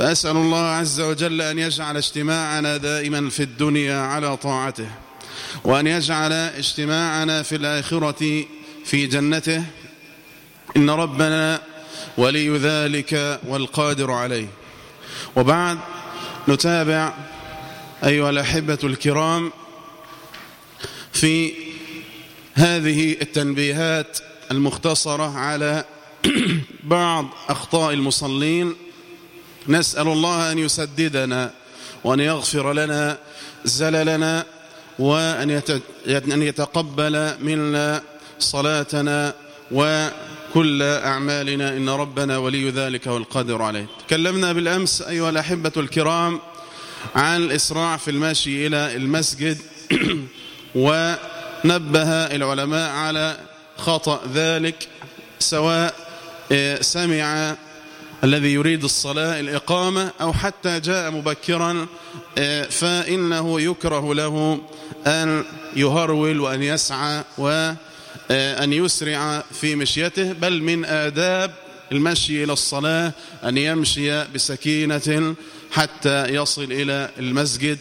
فأسأل الله عز وجل أن يجعل اجتماعنا دائما في الدنيا على طاعته وأن يجعل اجتماعنا في الآخرة في جنته. إن ربنا ولي ذلك والقادر عليه. وبعد نتابع أيها الأحبة الكرام في هذه التنبيهات المختصرة على بعض أخطاء المصلين. نسأل الله أن يسددنا وأن يغفر لنا زللنا وأن يتقبل منا صلاتنا وكل أعمالنا. إن ربنا ولي ذلك والقادر عليه. تكلمنا بالأمس أيها الأحبة الكرام عن الإسراع في المشي إلى المسجد. ونبه العلماء على خطأ ذلك سواء سمع الذي يريد الصلاة الإقامة أو حتى جاء مبكرا فإنه يكره له أن يهرول وأن يسعى وأن يسرع في مشيته بل من آداب المشي إلى الصلاة أن يمشي بسكينة حتى يصل إلى المسجد.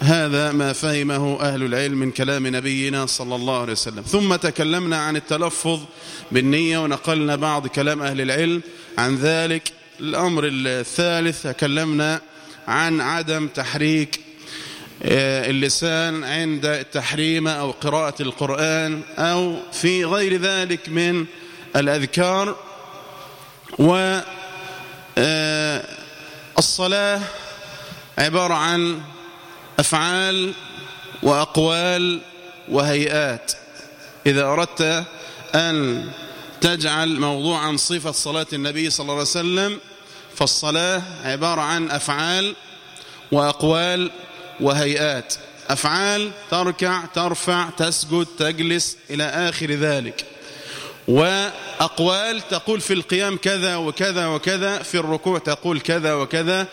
هذا ما فهمه أهل العلم من كلام نبينا صلى الله عليه وسلم. ثم تكلمنا عن التلفظ بالنية ونقلنا بعض كلام أهل العلم عن ذلك. الأمر الثالث تكلمنا عن عدم تحريك اللسان عند التحريم أو قراءة القرآن أو في غير ذلك من الأذكار والصلاة عبارة عن أفعال وأقوال وهيئات. إذا أردت أن تجعل موضوعا صفة صلاة النبي صلى الله عليه وسلم فالصلاة عبارة عن أفعال وأقوال وهيئات. أفعال تركع ترفع تسجد تجلس إلى آخر ذلك. وأقوال تقول في القيام كذا وكذا وكذا في الركوع تقول كذا وكذا.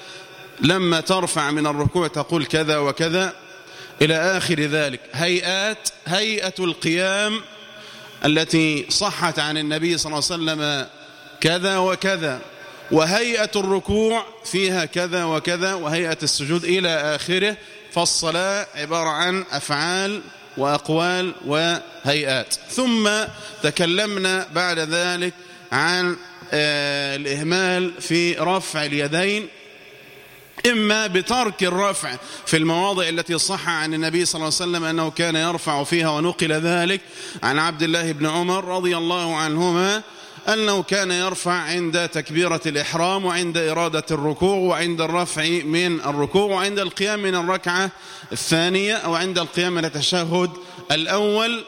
لما ترفع من الركوع تقول كذا وكذا إلى آخر ذلك. هيئات هيئة القيام التي صحت عن النبي صلى الله عليه وسلم كذا وكذا وهيئة الركوع فيها كذا وكذا وهيئة السجود إلى آخره فالصلاة عبارة عن أفعال وأقوال وهيئات. ثم تكلمنا بعد ذلك عن الإهمال في رفع اليدين إما بترك الرفع في المواضع التي صح عن النبي صلى الله عليه وسلم أنه كان يرفع فيها ونقل ذلك عن عبد الله بن عمر رضي الله عنهما أنه كان يرفع عند تكبيرة الإحرام وعند إرادة الركوع وعند الرفع من الركوع وعند القيام من الركعة الثانية أو عند القيام من التشهد الأول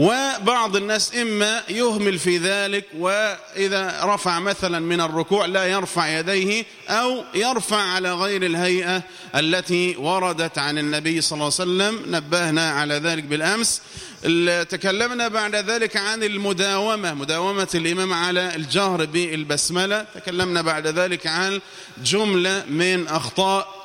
وبعض الناس إما يهمل في ذلك وإذا رفع مثلا من الركوع لا يرفع يديه أو يرفع على غير الهيئة التي وردت عن النبي صلى الله عليه وسلم. نبهنا على ذلك بالأمس. تكلمنا بعد ذلك عن المداومة مداومة الإمام على الجهر بالبسملة. تكلمنا بعد ذلك عن جملة من أخطاء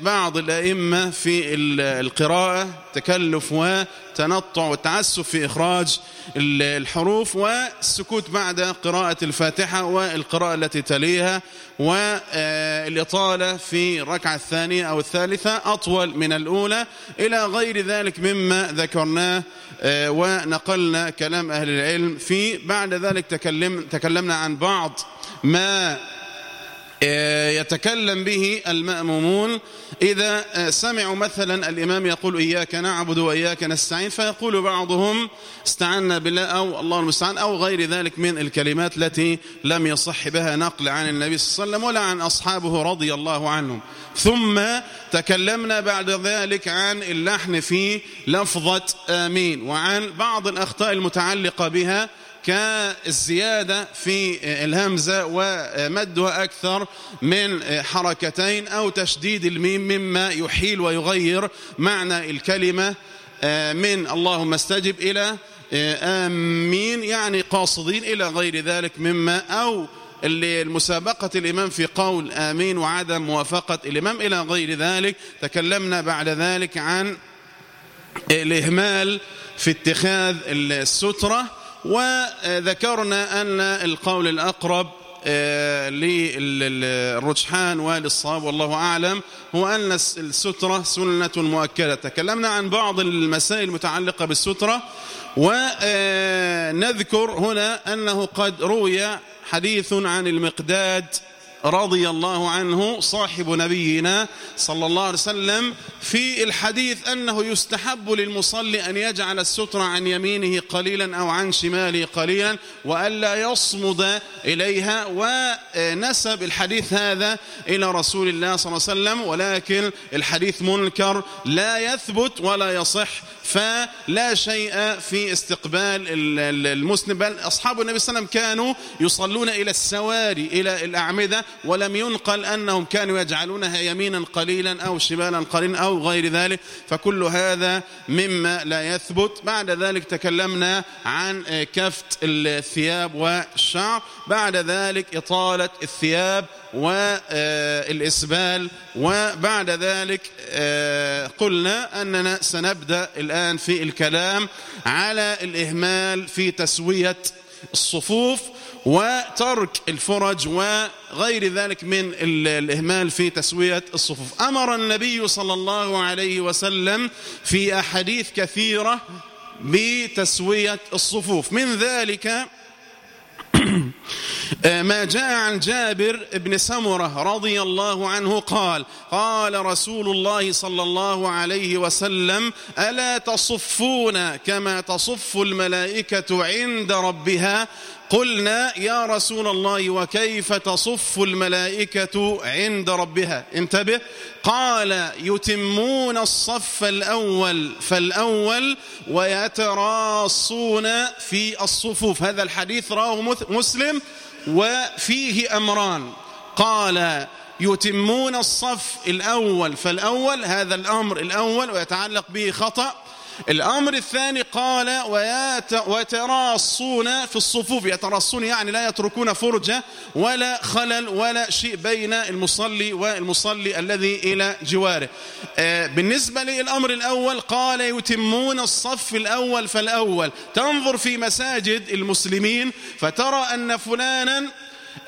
بعض الأئمة في القراءة تكلف وتنطع والتعسف في إخراج الحروف والسكوت بعد قراءة الفاتحة والقراءة التي تليها والإطالة في الركعة الثانية أو الثالثة أطول من الأولى. إلى غير ذلك مما ذكرناه ونقلنا كلام أهل العلم في بعد ذلك تكلم تكلمنا عن بعض ما يتكلم به المأمومون. إذا سمعوا مثلا الإمام يقول إياك نعبد وإياك نستعين فيقول بعضهم استعنا بالله أو الله المستعان أو غير ذلك من الكلمات التي لم يصح بها نقل عن النبي صلى الله عليه وسلم ولا عن أصحابه رضي الله عنهم. ثم تكلمنا بعد ذلك عن اللحن في لفظة آمين وعن بعض الأخطاء المتعلقة بها كالزيادة في الهمزة ومدها أكثر من حركتين أو تشديد الميم مما يحيل ويغير معنى الكلمة. من اللهم استجب إلى آمين يعني قاصدين إلى غير ذلك مما أو المسابقة الإمام في قول آمين وعدم موافقة الإمام إلى غير ذلك. تكلمنا بعد ذلك عن الإهمال في اتخاذ السترة. وذكرنا أن القول الأقرب للرجحان وللصواب والله أعلم هو أن السترة سنة مؤكدة. تكلمنا عن بعض المسائل المتعلقة بالسترة ونذكر هنا أنه قد روي حديث عن المقداد رضي الله عنه صاحب نبينا صلى الله عليه وسلم في الحديث أنه يستحب للمصلي أن يجعل الستر عن يمينه قليلا أو عن شماله قليلا وألا يصمد إليها ونسب الحديث هذا إلى رسول الله صلى الله عليه وسلم ولكن الحديث منكر لا يثبت ولا يصح فلا شيء في استقبال المسلم بل أصحاب النبي صلى الله عليه وسلم كانوا يصلون إلى السواري إلى الأعمدة ولم ينقل أنهم كانوا يجعلونها يمينا قليلا أو شمالا قليلا أو غير ذلك فكل هذا مما لا يثبت. بعد ذلك تكلمنا عن كفت الثياب والشعر. بعد ذلك إطالة الثياب والإسبال وبعد ذلك قلنا أننا سنبدأ الآن في الكلام على الإهمال في تسوية الصفوف. وترك الفرج وغير ذلك من الإهمال في تسوية الصفوف. أمر النبي صلى الله عليه وسلم في أحاديث كثيرة بتسوية الصفوف. من ذلك ما جاء عن جابر بن سمرة رضي الله عنه قال قال رسول الله صلى الله عليه وسلم ألا تصفون كما تصف الملائكة عند ربها قلنا يا رسول الله وكيف تصف الملائكة عند ربها؟ انتبه. قال يتمون الصف الأول فالأول ويتراصون في الصفوف. هذا الحديث راه مسلم وفيه أمران. قال يتمون الصف الأول فالأول هذا الأمر الأول ويتعلق به خطأ. الأمر الثاني قال ويتراصون في الصفوف. يتراصون يعني لا يتركون فرجة ولا خلل ولا شيء بين المصلي والمصلي الذي إلى جواره. بالنسبة للأمر الأول قال يتمون الصف الأول فالأول. تنظر في مساجد المسلمين فترى أن فلانا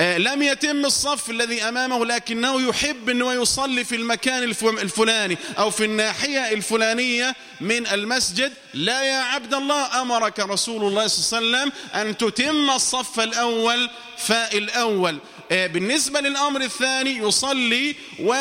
لم يتم الصف الذي أمامه لكنه يحب أنه يصلي في المكان الفلاني أو في الناحية الفلانية من المسجد. لا يا عبد الله أمرك رسول الله صلى الله عليه وسلم أن تتم الصف الأول فالأول بالنسبة للأمر الثاني يصلي و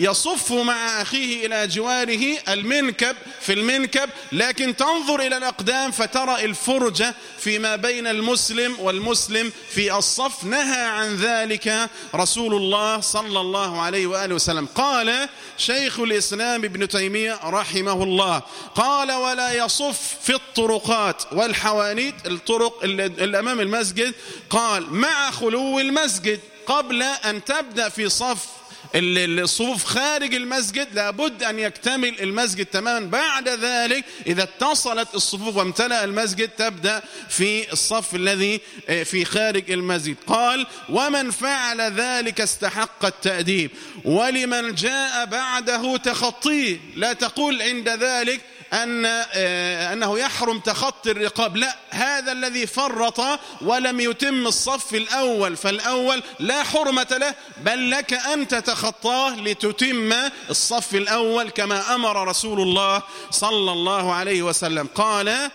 يصف مع أخيه إلى جواره المنكب في المنكب لكن تنظر إلى الأقدام فترى الفرجة فيما بين المسلم والمسلم في الصف. نهى عن ذلك رسول الله صلى الله عليه وآله وسلم. قال شيخ الإسلام ابن تيمية رحمه الله قال ولا يصف في الطرقات والحوانيت الطرق اللي أمام المسجد. قال مع خلو المسجد قبل أن تبدأ في صف الصفوف خارج المسجد لابد أن يكتمل المسجد تماما. بعد ذلك إذا اتصلت الصفوف وامتلأ المسجد تبدأ في الصف الذي في خارج المسجد. قال ومن فعل ذلك استحق التأديب. ولمن جاء بعده تخطيه لا تقول عند ذلك أن أنه يحرم تخطي الرقاب. لا هذا الذي فرط ولم يتم الصف الأول فالأول لا حرمة له بل لك أن تتخطاه لتتم الصف الأول كما أمر رسول الله صلى الله عليه وسلم. قال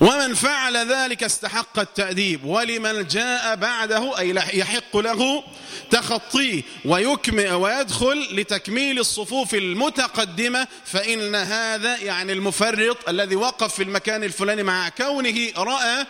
ومن فعل ذلك استحق التأديب ولمن جاء بعده أي يحق له تخطيه ويكمل ويدخل لتكميل الصفوف المتقدمة فإن هذا يعني المفرط الذي وقف في المكان الفلاني مع كونه رأى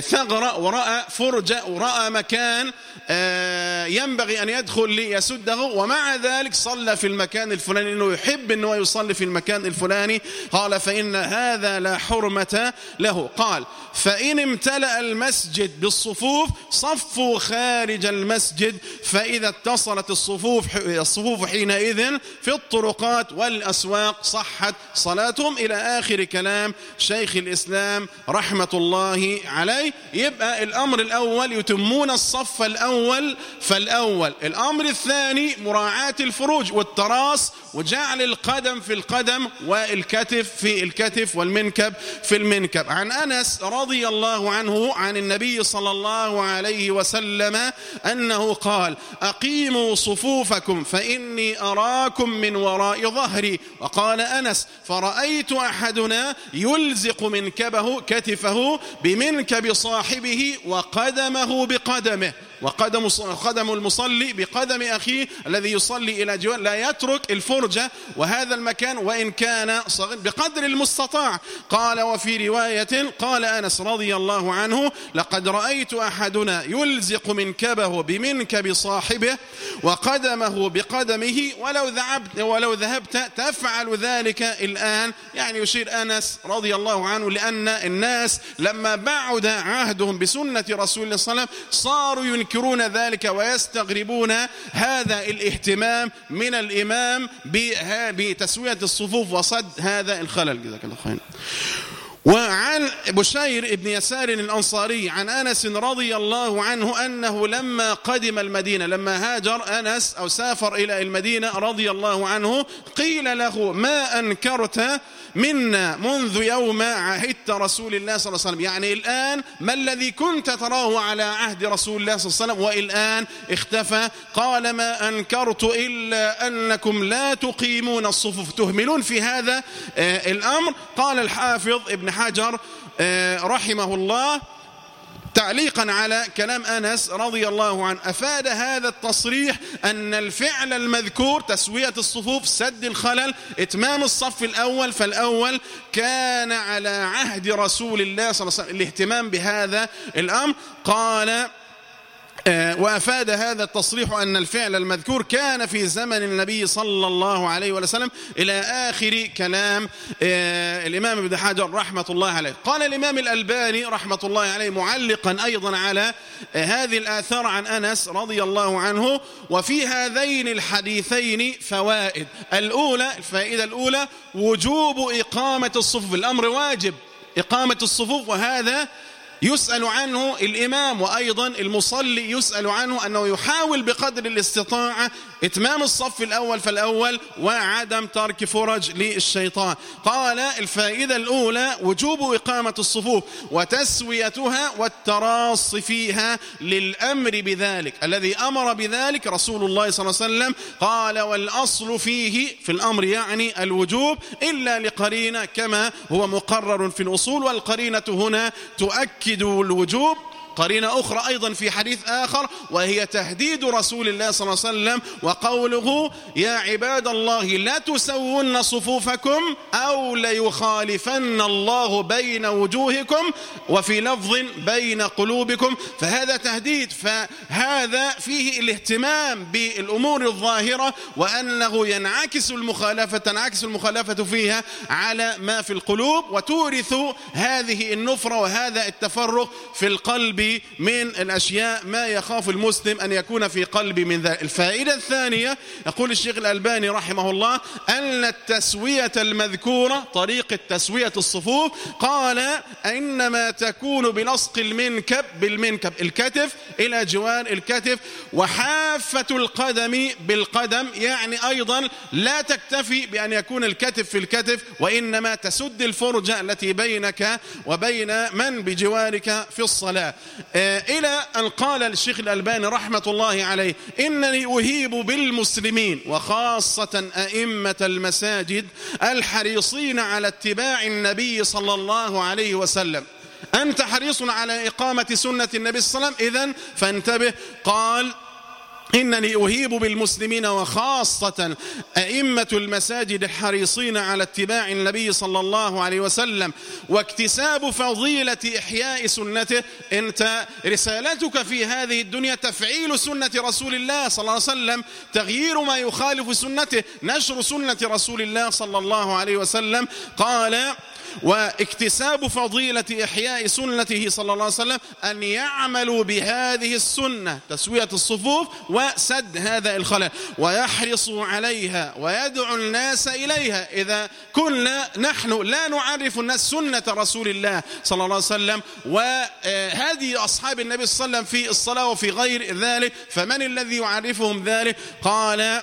ثغرة ورأى فرجة ورأى مكان آه، ينبغي أن يدخل ليسده ومع ذلك صلى في المكان الفلاني إنه يحب أنه يصلي في المكان الفلاني. قال فإن هذا لا حرمة له. قال فإن امتلأ المسجد بالصفوف صفوا خارج المسجد فإذا اتصلت الصفوف الصفوف حينئذ في الطرقات والأسواق صحت صلاتهم. إلى آخر كلام شيخ الإسلام رحمة الله عليه. يبقى الأمر الأول يتمون الصف الأول فالأول. الأمر الثاني مراعاة الفروج والتراص وجعل القدم في القدم والكتف في الكتف والمنكب في المنكب. عن أنس رضي الله عنه عن النبي صلى الله عليه وسلم أنه قال أقيموا صفوفكم فإني أراكم من وراء ظهري وقال أنس فرأيت أحدنا يلزق منكبه كتفه بمنكب صاحبه وقدمه بقدمه. وقدم قدم المصلي بقدم أخيه الذي يصلي إلى جوار لا يترك الفرجة. وهذا المكان وإن كان صغير بقدر المستطاع. قال وفي رواية قال أنس رضي الله عنه لقد رأيت أحدنا يلزق منكبه بمنكب صاحبه وقدمه بقدمه ولو ذهبت ولو ذهبت تفعل ذلك الآن. يعني يشير أنس رضي الله عنه لأن الناس لما بعد عهدهم بسنة رسول الله صلى الله عليه وسلم صاروا ينكرون ذلك ويستغربون هذا الاهتمام من الإمام بتسوية الصفوف وصد هذا الخلل. جزاك الله خير وعن بشير بن يسار الأنصاري عن أنس رضي الله عنه أنه لما قدم المدينة لما هاجر أنس أو سافر إلى المدينة رضي الله عنه قيل له ما أنكرت منا منذ يوم عهدت رسول الله صلى الله عليه وسلم. يعني الآن ما الذي كنت تراه على عهد رسول الله صلى الله عليه وسلم؟ والآن اختفى. قال ما أنكرت إلا أنكم لا تقيمون الصفوف. تهملون في هذا آه، الأمر؟ قال الحافظ ابن حجر آه، رحمه الله تعليقا على كلام أنس رضي الله عنه. أفاد هذا التصريح أن الفعل المذكور تسوية الصفوف سد الخلل إتمام الصف الأول فالأول كان على عهد رسول الله صلى الله عليه وسلم الاهتمام بهذا الأمر. قال وأفاد هذا التصريح أن الفعل المذكور كان في زمن النبي صلى الله عليه وسلم إلى آخر كلام آه، الإمام ابن حجر رحمة الله عليه. قال الإمام الألباني رحمة الله عليه معلقا أيضا على آه، هذه الآثار عن أنس رضي الله عنه وفي هذين الحديثين فوائد. الأولى الفائدة الأولى وجوب إقامة الصفوف. الأمر واجب إقامة الصفوف وهذا يسأل عنه الإمام وأيضا المصلي يسأل عنه أنه يحاول بقدر الاستطاعة إتمام الصف الأول فالأول وعدم ترك فرج للشيطان. قال الفائدة الأولى وجوب إقامة الصفوف وتسويتها والتراص فيها للأمر بذلك. الذي أمر بذلك رسول الله صلى الله عليه وسلم. قال والأصل فيه في الأمر يعني الوجوب إلا لقرينة كما هو مقرر في الأصول والقرينة هنا تؤكد الوجوب قرينة أخرى أيضا في حديث آخر وهي تهديد رسول الله صلى الله عليه وسلم وقوله يا عباد الله لا تسون صفوفكم أو ليخالفن الله بين وجوهكم وفي لفظ بين قلوبكم فهذا تهديد فهذا فيه الاهتمام بالأمور الظاهرة وأنه ينعكس المخالفة تنعكس المخالفة فيها على ما في القلوب وتورث هذه النفرة وهذا التفرق في القلب من الأشياء ما يخاف المسلم أن يكون في قلبي من ذلك الفائدة الثانية يقول الشيخ الألباني رحمه الله أن التسوية المذكورة طريقة تسوية الصفوف قال إنما تكون بلصق المنكب بالمنكب الكتف إلى جوار الكتف وحافة القدم بالقدم يعني أيضا لا تكتفي بأن يكون الكتف في الكتف وإنما تسد الفرجة التي بينك وبين من بجوارك في الصلاة. إلى أن قال الشيخ الألباني رحمة الله عليه إنني أهيب بالمسلمين وخاصة أئمة المساجد الحريصين على اتباع النبي صلى الله عليه وسلم. أنت حريص على إقامة سنة النبي صلى الله عليه وسلم؟ إذن فانتبه. قال إنني أهيب بالمسلمين وخاصة أئمة المساجد الحريصين على اتباع النبي صلى الله عليه وسلم واكتساب فضيلة إحياء سنته. أنت رسالتك في هذه الدنيا تفعيل سنة رسول الله صلى الله عليه وسلم تغيير ما يخالف سنته. نشر سنة رسول الله صلى الله عليه وسلم. قال واكتساب فضيلة إحياء سنته صلى الله عليه وسلم أن يعملوا بهذه السنة تسوية الصفوف وسد هذا الخلل ويحرصوا عليها ويدعو الناس إليها. إذا كنا نحن لا نعرف الناس سنة رسول الله صلى الله عليه وسلم وهذه أصحاب النبي صلى الله عليه وسلم في الصلاة وفي غير ذلك فمن الذي يعرفهم ذلك؟ قال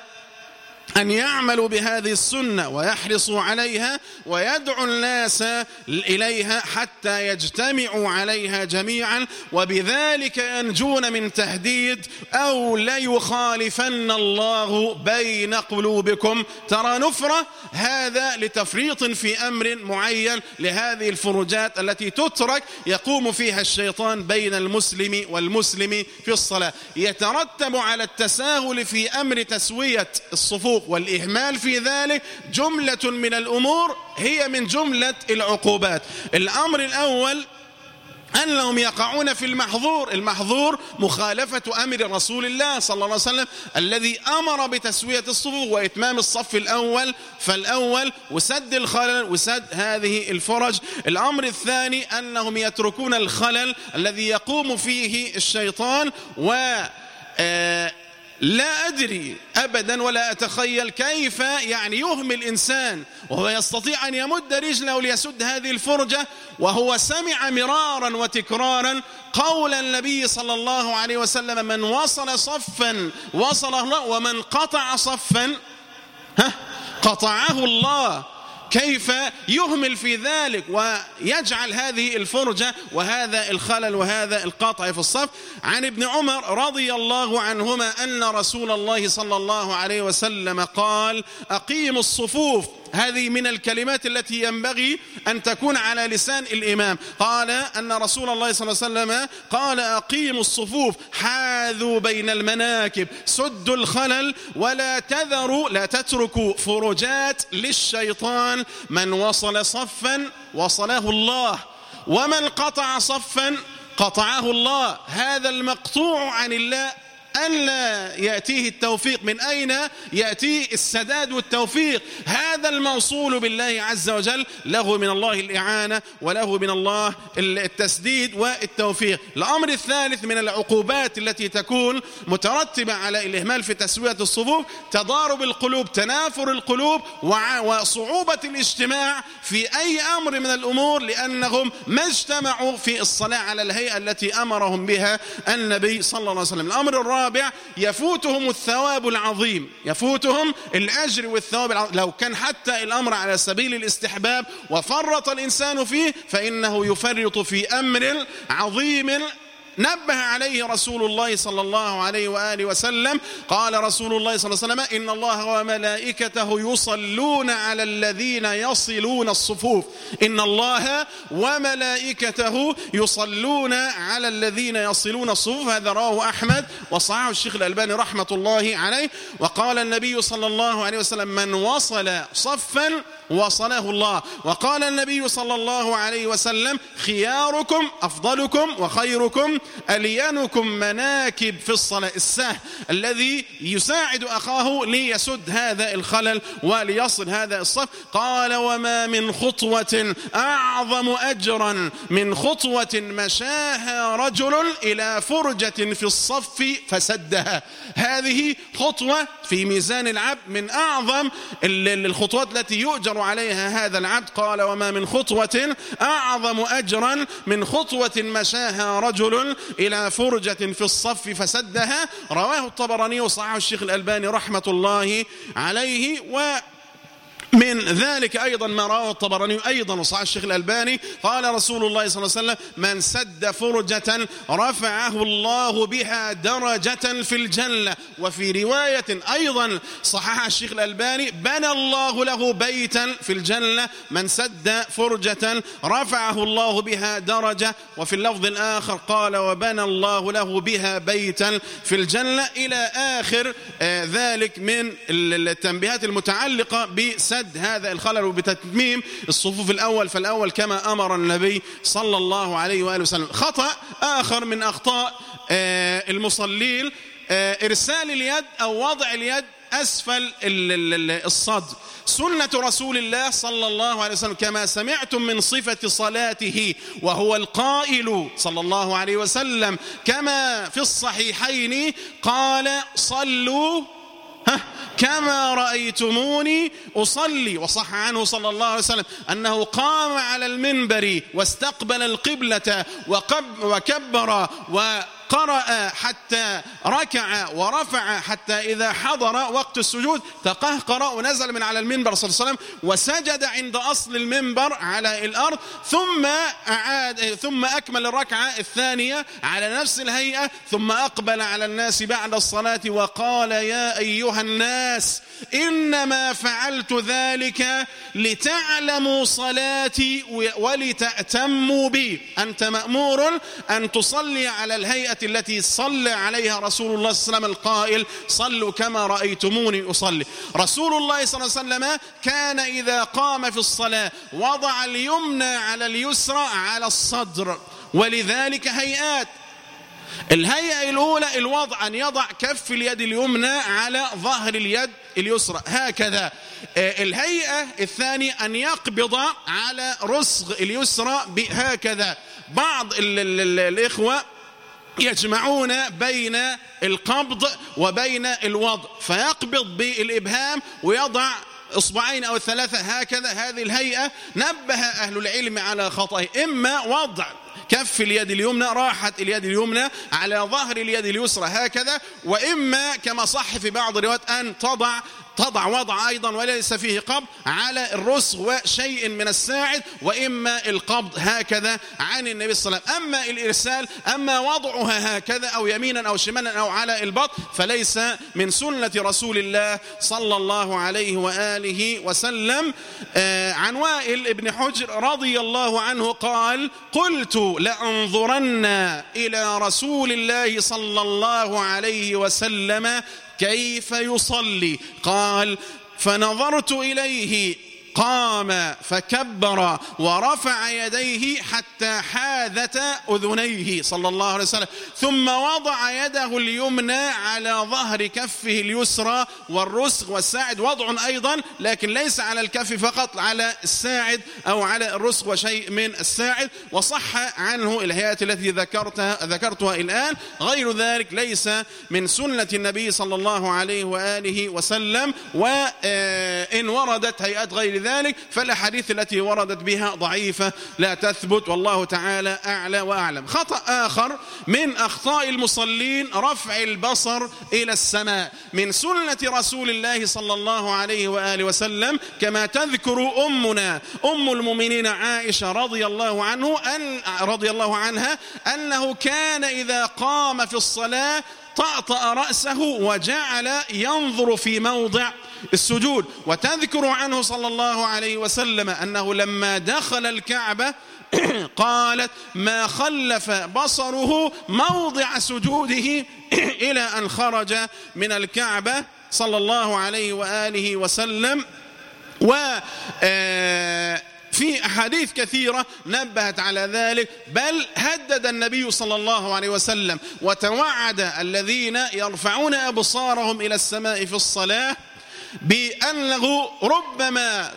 أن يعملوا بهذه السنة ويحرصوا عليها ويدعو الناس إليها حتى يجتمعوا عليها جميعا وبذلك ينجون من تهديد أو ليخالفن الله بين قلوبكم. ترى نفرة هذا لتفريط في أمر معين لهذه الفروجات التي تترك يقوم فيها الشيطان بين المسلم والمسلم في الصلاة. يترتب على التساهل في أمر تسوية الصفوف. الحقوق والإهمال في ذلك جملة من الأمور هي من جملة العقوبات. الأمر الأول أنهم يقعون في المحظور. المحظور مخالفة أمر رسول الله صلى الله عليه وسلم الذي أمر بتسوية الصفوف وإتمام الصف الأول. فالأول وسد الخلل وسد هذه الفرج. الأمر الثاني أنهم يتركون الخلل الذي يقوم فيه الشيطان و آه لا أدري أبدا ولا أتخيل كيف يعني يهمل إنسان وهو يستطيع أن يمد رجله ليسد هذه الفرجة وهو سمع مرارا وتكرارا قول النبي صلى الله عليه وسلم من وصل صفا وصله الله ومن قطع صفا ها قطعه الله. كيف يهمل في ذلك ويجعل هذه الفرجة وهذا الخلل وهذا القطع في الصف. عن ابن عمر رضي الله عنهما أن رسول الله صلى الله عليه وسلم قال أقيم الصفوف هذه من الكلمات التي ينبغي أن تكون على لسان الإمام. قال أن رسول الله صلى الله عليه وسلم قال أقيموا الصفوف حاذوا بين المناكب سدوا الخلل ولا تذروا لا تتركوا فرجات للشيطان. من وصل صفا وصله الله ومن قطع صفا قطعه الله. هذا المقطوع عن الله أن لا يأتيه التوفيق. من أين يأتيه السداد والتوفيق؟ هذا الموصول بالله عز وجل. له من الله الإعانة وله من الله التسديد والتوفيق. الأمر الثالث من العقوبات التي تكون مترتبة على الإهمال في تسوية الصفوف تضارب القلوب تنافر القلوب وصعوبة الاجتماع في أي أمر من الأمور لأنهم ما اجتمعوا في الصلاة على الهيئة التي أمرهم بها النبي صلى الله عليه وسلم. الأمر الرابع الرابع يفوتهم الثواب العظيم. يفوتهم الأجر والثواب العظيم. لو كان حتى الأمر على سبيل الاستحباب وفرط الإنسان فيه فإنه يفرط في أمر عظيم نبه عليه رسول الله صلى الله عليه وآله وسلم. قال رسول الله صلى الله عليه وسلم إن الله وملائكته يصلون على الذين يصلون الصفوف. إن الله وملائكته يصلون على الذين يصلون الصفوف. هذا رواه أحمد وصححه الشيخ الألباني رحمة الله عليه. وقال النبي صلى الله عليه وسلم من وصل صفا وصله الله. وقال النبي صلى الله عليه وسلم خياركم أفضلكم وخيركم ألينكم مناكب في الصلاة السهل الذي يساعد أخاه ليسد هذا الخلل وليصل هذا الصف. قال وما من خطوة أعظم أجرا من خطوة مشاها رجل إلى فرجة في الصف فسدها. هذه خطوة في ميزان العبد من أعظم الخطوات التي يؤجر عليها هذا العبد قال وما من خطوة أعظم أجرا من خطوة مشاها رجل إلى فرجة في الصف فسدها. رواه الطبراني وصححه الشيخ الألباني رحمة الله عليه. و من ذلك أيضا ما رواه الطبراني أيضا وصحح الشيخ الألباني قال رسول الله صلى الله عليه وسلم من سد فرجة رفعه الله بها درجة في الجنة. وفي رواية أيضا صحح الشيخ الألباني بنى الله له بيتا في الجنة من سد فرجة رفعه الله بها درجة. وفي اللفظ الآخر قال وبنى الله له بها بيتا في الجنة. إلى آخر آه، ذلك من التنبيهات المتعلقة بسد سد هذا الخلل وبتتميم الصفوف الأول فالأول كما أمر النبي صلى الله عليه وآله وسلم. خطأ آخر من أخطاء آه، المصلين آه، إرسال اليد أو وضع اليد أسفل الصدر. سنة رسول الله صلى الله عليه وسلم كما سمعتم من صفة صلاته وهو القائل صلى الله عليه وسلم كما في الصحيحين قال صلوا كما رأيتموني أصلي وصح عنه صلى الله عليه وسلم أنه قام على المنبر واستقبل القبلة وكبر قرأ حتى ركع ورفع حتى إذا حضر وقت السجود تقهقر ونزل من على المنبر صلى الله عليه وسلم وسجد عند أصل المنبر على الأرض ثم أعاد ثم أكمل الركعة الثانية على نفس الهيئة ثم أقبل على الناس بعد الصلاة وقال يا أيها الناس إنما فعلت ذلك لتعلموا صلاتي ولتأتموا بي. أنت مأمور أن تصلي على الهيئة التي صلى عليها رسول الله صلى الله عليه وسلم القائل صلوا كما رأيتموني أصلي. رسول الله صلى الله عليه وسلم كان إذا قام في الصلاة وضع اليمنى على اليسرى على الصدر ولذلك هيئات. الهيئة الأولى الوضع أن يضع كف اليد اليمنى على ظهر اليد اليسرى هكذا. آه، الهيئة الثانية أن يقبض على رسغ اليسرى هكذا بعض الإخوة يجمعون بين القبض وبين الوضع فيقبض بالإبهام ويضع إصبعين أو الثلاثة هكذا هذه الهيئة نبه أهل العلم على خطأه إما وضع كف اليد اليمنى راحت اليد اليمنى على ظهر اليد اليسرى هكذا وإما كما صح في بعض الروايات أن تضع تضع وضع أيضا وليس فيه قبض على الرسغ وشيء من الساعد وإما القبض هكذا عن النبي صلى الله عليه وسلم. أما الإرسال أما وضعها هكذا أو يمينا أو شمالا أو على البط فليس من سنة رسول الله صلى الله عليه وآله وسلم. آه عن وائل ابن حجر رضي الله عنه قال قلت لأنظرن إلى رسول الله صلى الله عليه وسلم كيف يصلي؟ قال فنظرت إليه قام فكبر ورفع يديه حتى حاذت أذنيه صلى الله عليه وسلم. ثم وضع يده اليمنى على ظهر كفه اليسرى والرسغ والساعد. وضع أيضا لكن ليس على الكف فقط على الساعد أو على الرسغ وشيء من الساعد. وصح عنه الهيئات التي ذكرتها, ذكرتها الآن. غير ذلك ليس من سنة النبي صلى الله عليه وآله وسلم. وإن وردت هيئات غير ذلك فالأحاديث التي وردت بها ضعيفة لا تثبت والله تعالى أعلى وأعلم. خطأ آخر من أخطاء المصلين رفع البصر إلى السماء من سنة رسول الله صلى الله عليه وآله وسلم كما تذكر أمنا أم المؤمنين عائشة رضي الله عنه أن رضي الله عنها أنه كان إذا قام في الصلاة طأطأ رأسه وجعل ينظر في موضع السجود. وتذكر عنه صلى الله عليه وسلم أنه لما دخل الكعبة قالت ما خلف بصره موضع سجوده إلى أن خرج من الكعبة صلى الله عليه وآله وسلم. و آه، في أحاديث كثيرة نبهت على ذلك. بل هدد النبي صلى الله عليه وسلم وتوعد الذين يرفعون أبصارهم إلى السماء في الصلاة بأنه ربما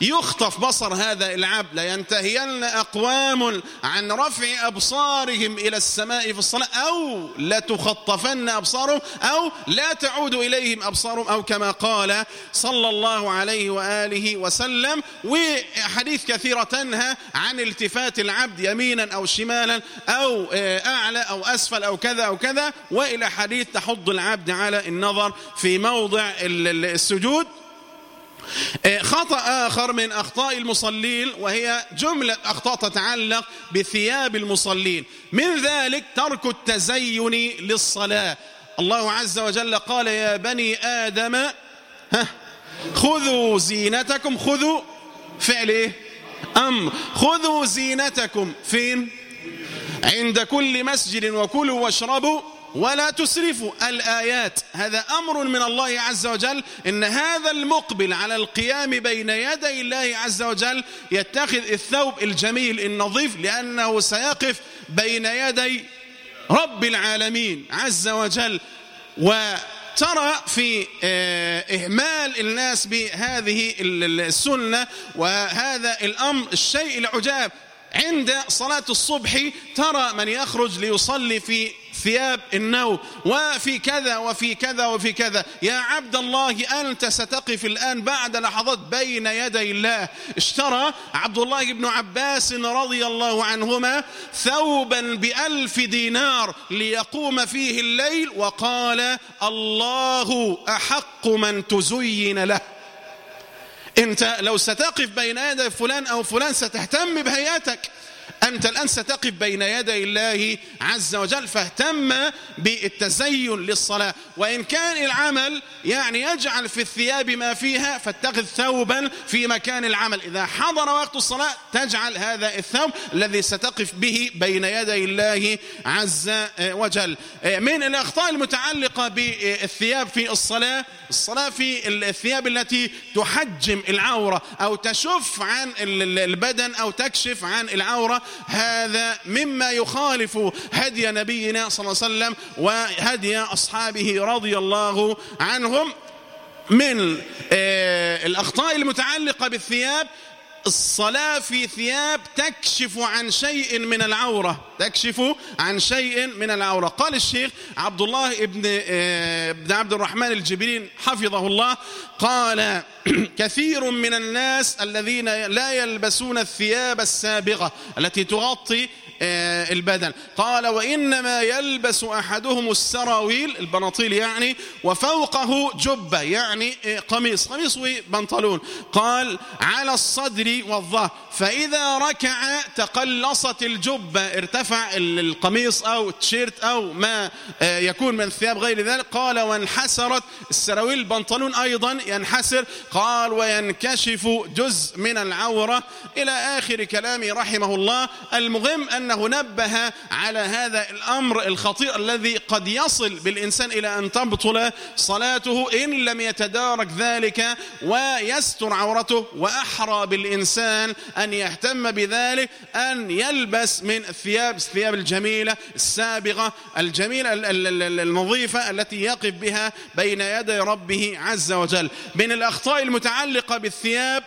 يخطف بصر هذا العبد لينتهين أقوام عن رفع أبصارهم إلى السماء في الصلاة أو لتخطفن أبصارهم أو لا تعود إليهم أبصارهم أو كما قال صلى الله عليه وآله وسلم. وحديث كثيرة تنهى عن التفات العبد يمينا أو شمالا أو أعلى أو أسفل أو كذا أو كذا وإلى حديث تحض العبد على النظر في موضع السجود. خطأ آخر من أخطاء المصلين وهي جملة أخطاء تتعلق بثياب المصلين. من ذلك ترك التزين للصلاة. الله عز وجل قال يا بني آدم ها خذوا زينتكم. خذوا فعل إيه؟ أمر. خذوا زينتكم فين؟ عند كل مسجد وكلوا واشربوا ولا تسرفوا الآيات. هذا أمر من الله عز وجل إن هذا المقبل على القيام بين يدي الله عز وجل يتخذ الثوب الجميل النظيف لأنه سيقف بين يدي رب العالمين عز وجل. وترى في آه، إهمال الناس بهذه السنة. وهذا الأمر الشيء العجاب. عند صلاة الصبح ترى من يخرج ليصلي في ثياب النوم وفي كذا وفي كذا وفي كذا. يا عبد الله أنت ستقف الآن بعد لحظات بين يدي الله. اشترى عبد الله بن عباس رضي الله عنهما ثوبا بألف دينار ليقوم فيه الليل وقال الله أحق من تزين له. انت لو ستقف بين يدي فلان أو فلان ستهتم بهيئتك. أنت الآن ستقف بين يدي الله عز وجل فاهتم بالتزين للصلاة. وإن كان العمل يعني يجعل في الثياب ما فيها فاتخذ ثوبا في مكان العمل. إذا حضر وقت الصلاة تجعل هذا الثوب الذي ستقف به بين يدي الله عز وجل. من الأخطاء المتعلقة بالثياب في الصلاة الصلاة في الثياب التي تحجم العورة أو تشف عن البدن أو تكشف عن العورة. هذا مما يخالف هدي نبينا صلى الله عليه وسلم وهدي أصحابه رضي الله عنهم من آه، الأخطاء المتعلقة بالثياب الصلاة في ثياب تكشف عن شيء من العورة. تكشف عن شيء من العورة. قال الشيخ عبد الله ابن, آه، ابن عبد الرحمن الجبرين حفظه الله قال كثير من الناس الذين لا يلبسون الثياب السابغة التي تغطي البدن. قال وإنما يلبس أحدهم السراويل البناطيل يعني وفوقه جبة يعني آه، قميص. قميص وبنطلون. قال على الصدر والظهر. فإذا ركع تقلصت الجبة ارتفع القميص أو التيشيرت أو ما آه، يكون من ثياب غير ذلك. قال وانحسرت. السراويل البنطلون أيضا ينحسر. قال وينكشف جزء من العورة. إلى آخر كلامه رحمه الله. المهم أن أنه نبه على هذا الأمر الخطير الذي قد يصل بالإنسان إلى أن تبطل صلاته إن لم يتدارك ذلك ويستر عورته وأحرى بالإنسان أن يهتم بذلك أن يلبس من الثياب الثياب الجميلة السابغة الجميلة النظيفة التي يقف بها بين يدي ربه عز وجل. من الأخطاء المتعلقة بالثياب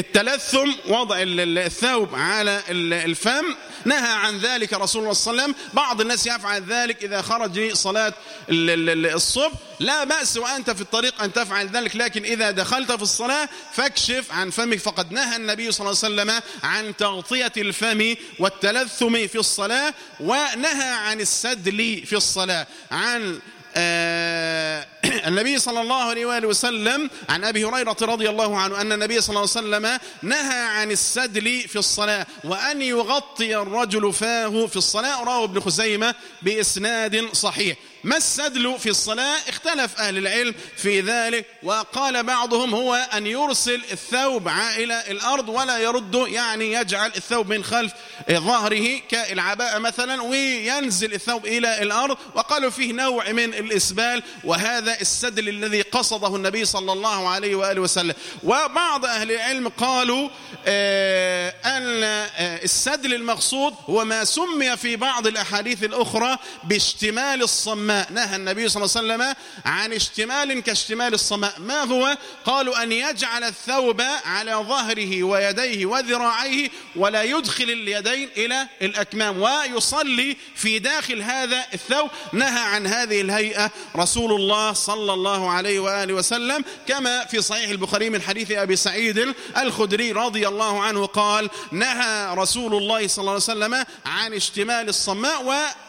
التلثم وضع الثوب على الفم نهى عن ذلك رسول الله صلى الله عليه وسلم. بعض الناس يفعل ذلك إذا خرج لصلاة الصبح. لا بأس وأنت في الطريق أن تفعل ذلك لكن إذا دخلت في الصلاة فاكشف عن فمك. فقد نهى النبي صلى الله عليه وسلم عن تغطية الفم والتلثم في الصلاة ونهى عن السدل في الصلاة عن آه، النبي صلى الله عليه وآله وسلم عن أبي هريرة رضي الله عنه أن النبي صلى الله عليه وسلم نهى عن السدل في الصلاة وأن يغطي الرجل فاه في الصلاة. رواه ابن خزيمة بإسناد صحيح. ما السدل في الصلاة؟ اختلف أهل العلم في ذلك وقال بعضهم هو أن يرسل الثوب إلى الأرض ولا يرد يعني يجعل الثوب من خلف ظهره كالعباءة مثلا وينزل الثوب إلى الأرض وقالوا فيه نوع من الإسبال وهذا السدل الذي قصده النبي صلى الله عليه وآله وسلم. وبعض أهل العلم قالوا آه، أن آه، السدل المقصود هو ما سمي في بعض الأحاديث الأخرى باشتمال الصماء. نهى النبي صلى الله عليه وسلم عن اشتمال كاشتمال الصماء. ما هو؟ قالوا أن يجعل الثوب على ظهره ويديه وذراعيه ولا يدخل اليدين إلى الأكمام ويصلي في داخل هذا الثوب. نهى عن هذه الهيئة رسول الله صلى الله عليه وآله وسلم كما في صحيح البخاري من حديث أبي سعيد الخدري رضي الله عنه قال نهى رسول الله صلى الله عليه وسلم عن اشتمال الصماء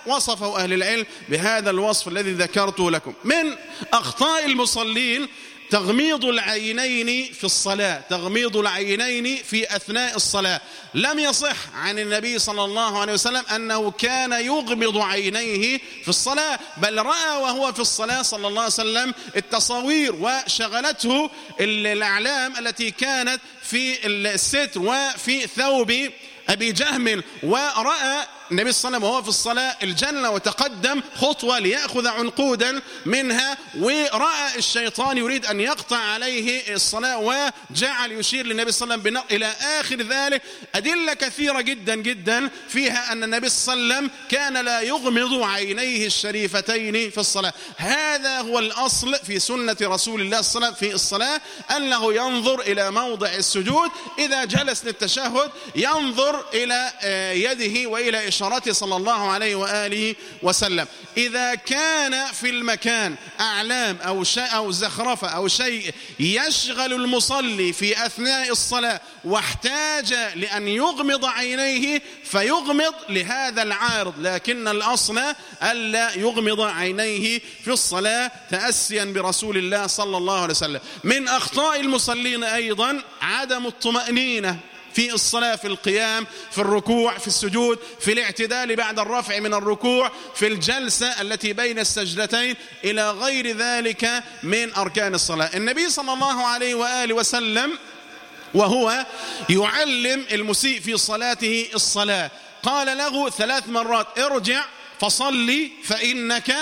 ووصفه أهل العلم بهذا الوصف الذي ذكرته لكم. من أخطاء المصلين تغميض العينين في الصلاة تغميض العينين في أثناء الصلاة. لم يصح عن النبي صلى الله عليه وسلم أنه كان يغمض عينيه في الصلاة بل رأى وهو في الصلاة صلى الله عليه وسلم التصاوير وشغلته الأعلام التي كانت في الستر وفي ثوب أبي جهم ورأى النبي صلى الله عليه وسلم وهو في الصلاة الجنة وتقدم خطوة ليأخذ عنقودا منها ورأى الشيطان يريد أن يقطع عليه الصلاة وجعل يشير للنبي صلى الله عليه وسلم إلى آخر ذلك. أدلة كثيرة جدا جدا فيها أن النبي صلى الله عليه وسلم كان لا يغمض عينيه الشريفتين في الصلاة. هذا هو الأصل في سنة رسول الله صلى الله عليه وسلم في الصلاة أنه ينظر إلى موضع السجود. إذا جلس للتشهد ينظر إلى آه، يده وإلى إشارة بشرته صلى الله عليه وآله وسلم. إذا كان في المكان أعلام أو أو زخرفة أو شيء يشغل المصلي في أثناء الصلاة واحتاج لأن يغمض عينيه فيغمض لهذا العارض. لكن الأصل ألا يغمض عينيه في الصلاة تأسيا برسول الله صلى الله عليه وسلم. من أخطاء المصلين أيضا عدم الطمأنينة. في الصلاة في القيام في الركوع في السجود في الاعتدال بعد الرفع من الركوع في الجلسة التي بين السجدتين إلى غير ذلك من أركان الصلاة. النبي صلى الله عليه وآله وسلم وهو يعلم المسيء في صلاته الصلاة. قال له ثلاث مرات ارجع فصلي فإنك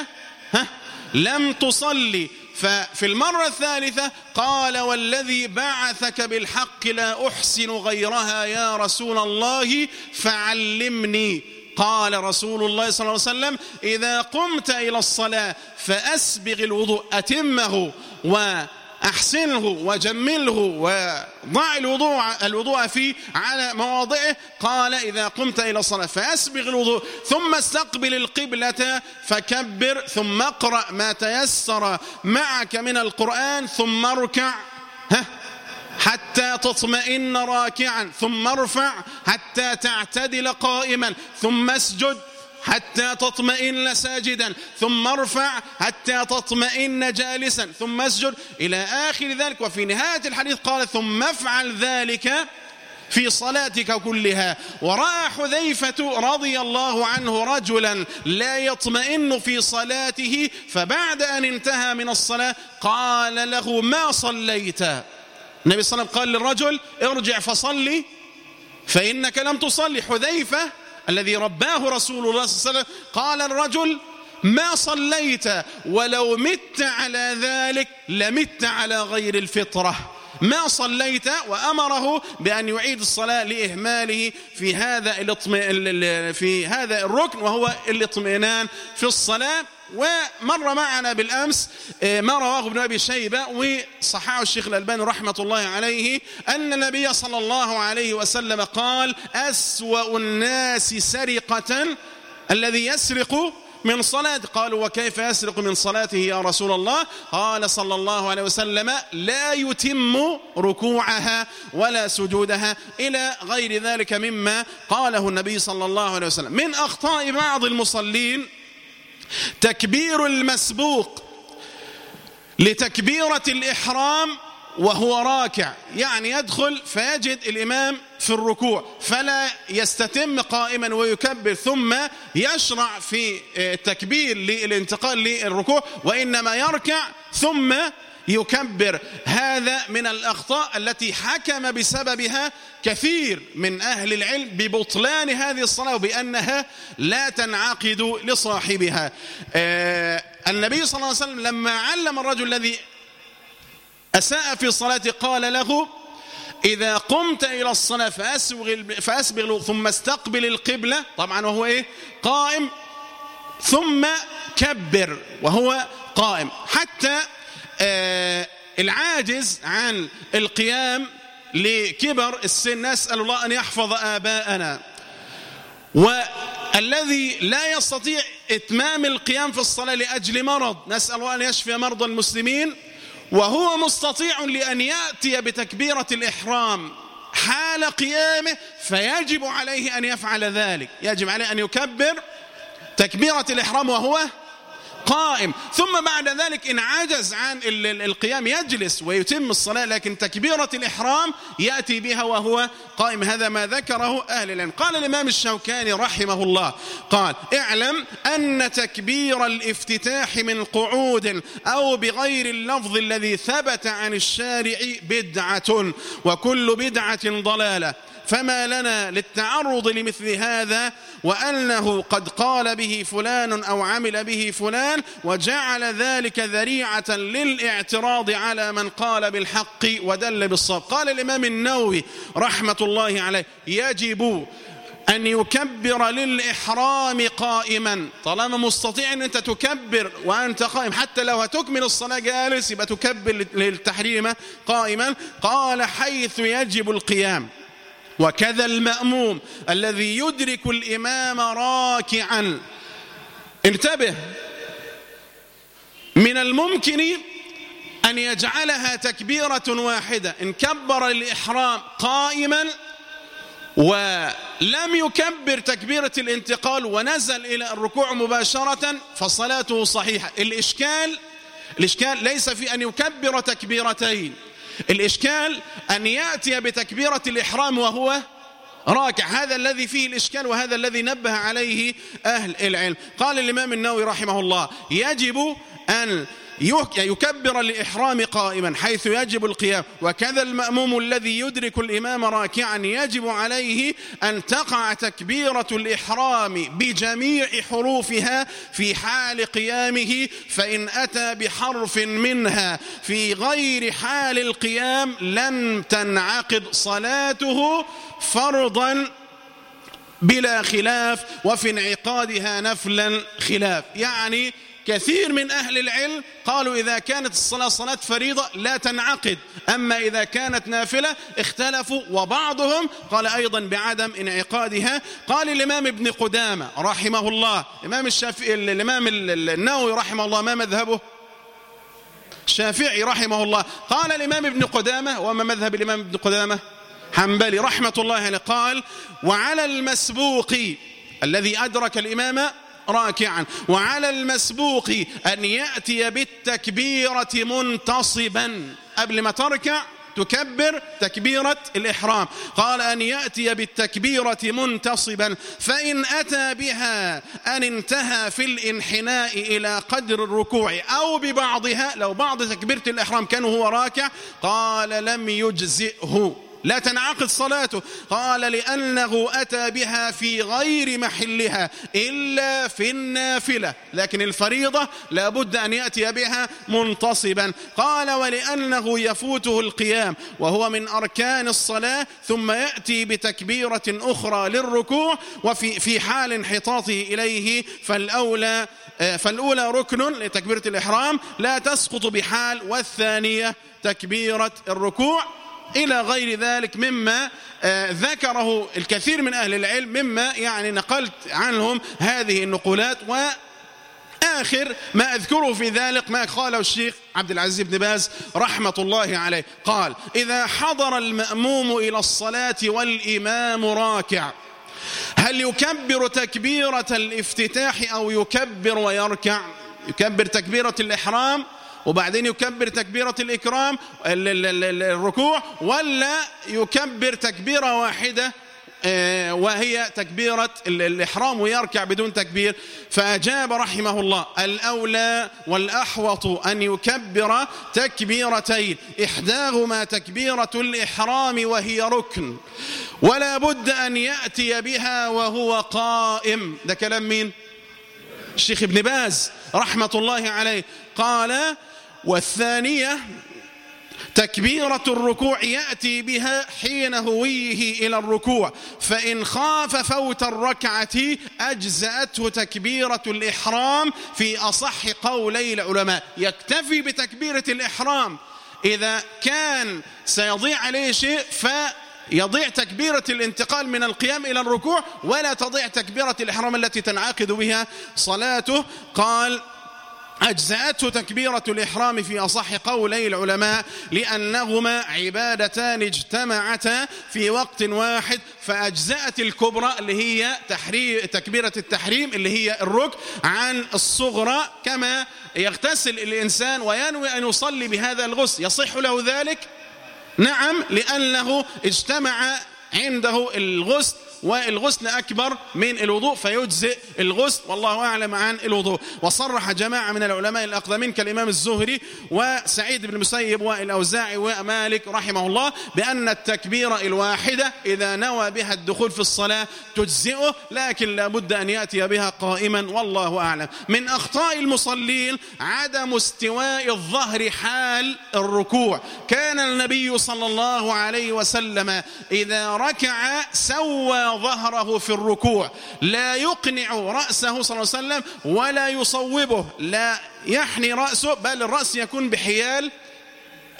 ها لم تصلي. ففي المرة الثالثة قال والذي بعثك بالحق لا أحسن غيرها يا رسول الله فعلمني. قال رسول الله صلى الله عليه وسلم إذا قمت إلى الصلاة فأسبغ الوضوء أتمه و أحسنه وجمله وضع الوضوء الوضوء فيه على مواضعه. قال إذا قمت إلى الصلاة فأسبغ الوضوء ثم استقبل القبلة فكبر ثم اقرأ ما تيسر معك من القرآن ثم اركع. ها؟ حتى تطمئن راكعا ثم ارفع حتى تعتدل قائما ثم اسجد. حتى تطمئن ساجدا ثم ارفع حتى تطمئن جالسا ثم اسجد إلى آخر ذلك. وفي نهاية الحديث قال ثم افعل ذلك في صلاتك كلها. ورأى حذيفة رضي الله عنه رجلا لا يطمئن في صلاته فبعد أن انتهى من الصلاة قال له ما صليت؟ النبي صلى الله عليه وسلم قال للرجل ارجع فصلي فإنك لم تصلي. حذيفة الذي رباه رسول الله صلى الله عليه وسلم. قال الرجل ما صليت ولو مت على ذلك لمت على غير الفطرة. ما صليت وأمره بأن يعيد الصلاة لإهماله في هذا في هذا الركن وهو الاطمئنان في الصلاة. ومر معنا بالأمس آه، ما رواه ابن أبي شيبة وصححه الشيخ الألباني رحمة الله عليه أن النبي صلى الله عليه وسلم قال أسوأ الناس سرقة الذي يسرق من صلاة. قالوا وكيف يسرق من صلاته يا رسول الله؟ قال صلى الله عليه وسلم لا يتم ركوعها ولا سجودها إلى غير ذلك مما قاله النبي صلى الله عليه وسلم. من أخطاء بعض المصلين تكبير المسبوق لتكبيرة الإحرام وهو راكع. يعني يدخل فيجد الإمام في الركوع فلا يستتم قائما ويكبر ثم يشرع في التكبير للانتقال للركوع وإنما يركع ثم يكبر هذا من الأخطاء التي حكم بسببها كثير من أهل العلم ببطلان هذه الصلاة وبأنها لا تنعقد لصاحبها. آه النبي صلى الله عليه وسلم لما علم الرجل الذي أساء في الصلاة قال له إذا قمت إلى الصلاة فأسبغ, فأسبغ ثم استقبل القبلة. طبعا وهو إيه؟ قائم. ثم كبر وهو قائم. حتى العاجز عن القيام لكبر السن نسأل الله أن يحفظ آباءنا. والذي لا يستطيع إتمام القيام في الصلاة لأجل مرض نسأل الله أن يشفي مرضى المسلمين. وهو مستطيع لأن يأتي بتكبيرة الإحرام. حال قيامه فيجب عليه أن يفعل ذلك. يجب عليه أن يكبر تكبيرة الإحرام وهو قائم. ثم بعد ذلك إن عجز عن القيام يجلس ويتم الصلاة لكن تكبيرة الإحرام يأتي بها وهو قائم. هذا ما ذكره أهل العلم. قال الإمام الشوكاني رحمه الله قال اعلم أن تكبير الافتتاح من قعود أو بغير اللفظ الذي ثبت عن الشارع بدعة وكل بدعة ضلالة. فما لنا للتعرض لمثل هذا وأنه قد قال به فلان أو عمل به فلان وجعل ذلك ذريعة للاعتراض على من قال بالحق ودل بالصواب. قال الإمام النووي رحمة الله عليه يجب أن يكبر للإحرام قائما. طالما مستطيع أن أنت تكبر وأنت قائم حتى لو هتكمل الصلاة جالس يبقى تكبر للتحريم قائما. قال حيث يجب القيام. وكذا المأموم الذي يدرك الإمام راكعا. انتبه. من الممكن أن يجعلها تكبيرة واحدة. إن كبر الإحرام قائما ولم يكبر تكبيرة الانتقال ونزل إلى الركوع مباشرة فصلاته صحيحة. الإشكال الإشكال ليس في أن يكبر تكبيرتين. الإشكال أن يأتي بتكبيرة الإحرام وهو راكع. هذا الذي فيه الإشكال وهذا الذي نبه عليه أهل العلم. قال الإمام النووي رحمه الله يجب أن يكبر الإحرام قائما حيث يجب القيام. وكذا المأموم الذي يدرك الإمام راكعا يجب عليه أن تقع تكبيرة الإحرام بجميع حروفها في حال قيامه فإن أتى بحرف منها في غير حال القيام لن تنعقد صلاته فرضا بلا خلاف وفي انعقادها نفلا خلاف. يعني كثير من أهل العلم قالوا إذا كانت الصلاة صلاة فريضة لا تنعقد. أما إذا كانت نافلة اختلفوا وبعضهم قال أيضا بعدم انعقادها. قال الإمام ابن قدامة رحمه الله الإمام, الشافعي الإمام النووي رحمه الله ما مذهبه؟ الشافعي رحمه الله. قال الإمام ابن قدامة وما مذهب الإمام ابن قدامة؟ حنبلي رحمة الله عليه قال وعلى المسبوق الذي أدرك الإمام راكعا. وعلى المسبوق أن يأتي بالتكبيرة منتصبا. قبل ما تركع تكبر تكبيرة الإحرام. قال أن يأتي بالتكبيرة منتصبا. فإن أتى بها أن انتهى في الانحناء إلى قدر الركوع أو ببعضها. لو بعض تكبيرة الإحرام كان هو راكع. قال لم يجزئه. لا تنعقد صلاته. قال لأنه أتى بها في غير محلها إلا في النافلة. لكن الفريضة لابد أن يأتي بها منتصبا. قال ولأنه يفوته القيام وهو من أركان الصلاة ثم يأتي بتكبيرة أخرى للركوع وفي في حال انحطاطه إليه فالأولى فالأولى ركن لتكبيرة الإحرام لا تسقط بحال والثانية تكبيرة الركوع. إلى غير ذلك مما آه، ذكره الكثير من أهل العلم مما يعني نقلت عنهم هذه النقولات. وآخر ما أذكره في ذلك ما قاله الشيخ عبد العزيز بن باز رحمة الله عليه. قال إذا حضر المأموم إلى الصلاة والإمام راكع هل يكبر تكبيرة الافتتاح أو يكبر ويركع؟ يكبر تكبيرة الإحرام؟ وبعدين يكبر تكبيرة الإكرام الركوع ولا يكبر تكبيرة واحدة آه، وهي تكبيرة الإحرام ويركع بدون تكبير. فأجاب رحمه الله الأولى والأحوط أن يكبر تكبيرتين إحداهما تكبيرة الإحرام وهي ركن ولا بد أن يأتي بها وهو قائم. ده كلام مين؟ الشيخ ابن باز رحمة الله عليه. قال والثانية تكبيرة الركوع يأتي بها حين هويه إلى الركوع فإن خاف فوت الركعة أجزأته تكبيرة الإحرام في أصح قولي العلماء. يكتفي بتكبيرة الإحرام. إذا كان سيضيع عليه شيء فيضيع تكبيرة الانتقال من القيام إلى الركوع ولا تضيع تكبيرة الإحرام التي تنعقد بها صلاته. قال أجزأته تكبيرة الإحرام في أصح قولي العلماء لأنهما عبادتان اجتمعتا في وقت واحد فأجزأت الكبرى اللي هي تحريم تكبيرة التحريم اللي هي الركن عن الصغرى كما يغتسل الإنسان وينوي أن يصلي بهذا الغسل. يصح له ذلك؟ نعم لأنه اجتمع عنده الغسل والغسل أكبر من الوضوء فيجزئ الغسل. والله أعلم عن الوضوء. وصرح جماعة من العلماء الأقدمين كالإمام الزهري وسعيد بن المسيب والأوزاعي ومالك رحمه الله بأن التكبيرة الواحدة إذا نوى بها الدخول في الصلاة تجزئه لكن لابد أن يأتي بها قائما. والله أعلم. من أخطاء المصلين عدم استواء الظهر حال الركوع. كان النبي صلى الله عليه وسلم إذا ركع سوى ظهره في الركوع. لا يقنع رأسه صلى الله عليه وسلم ولا يصوبه. لا يحني رأسه بل الرأس يكون بحيال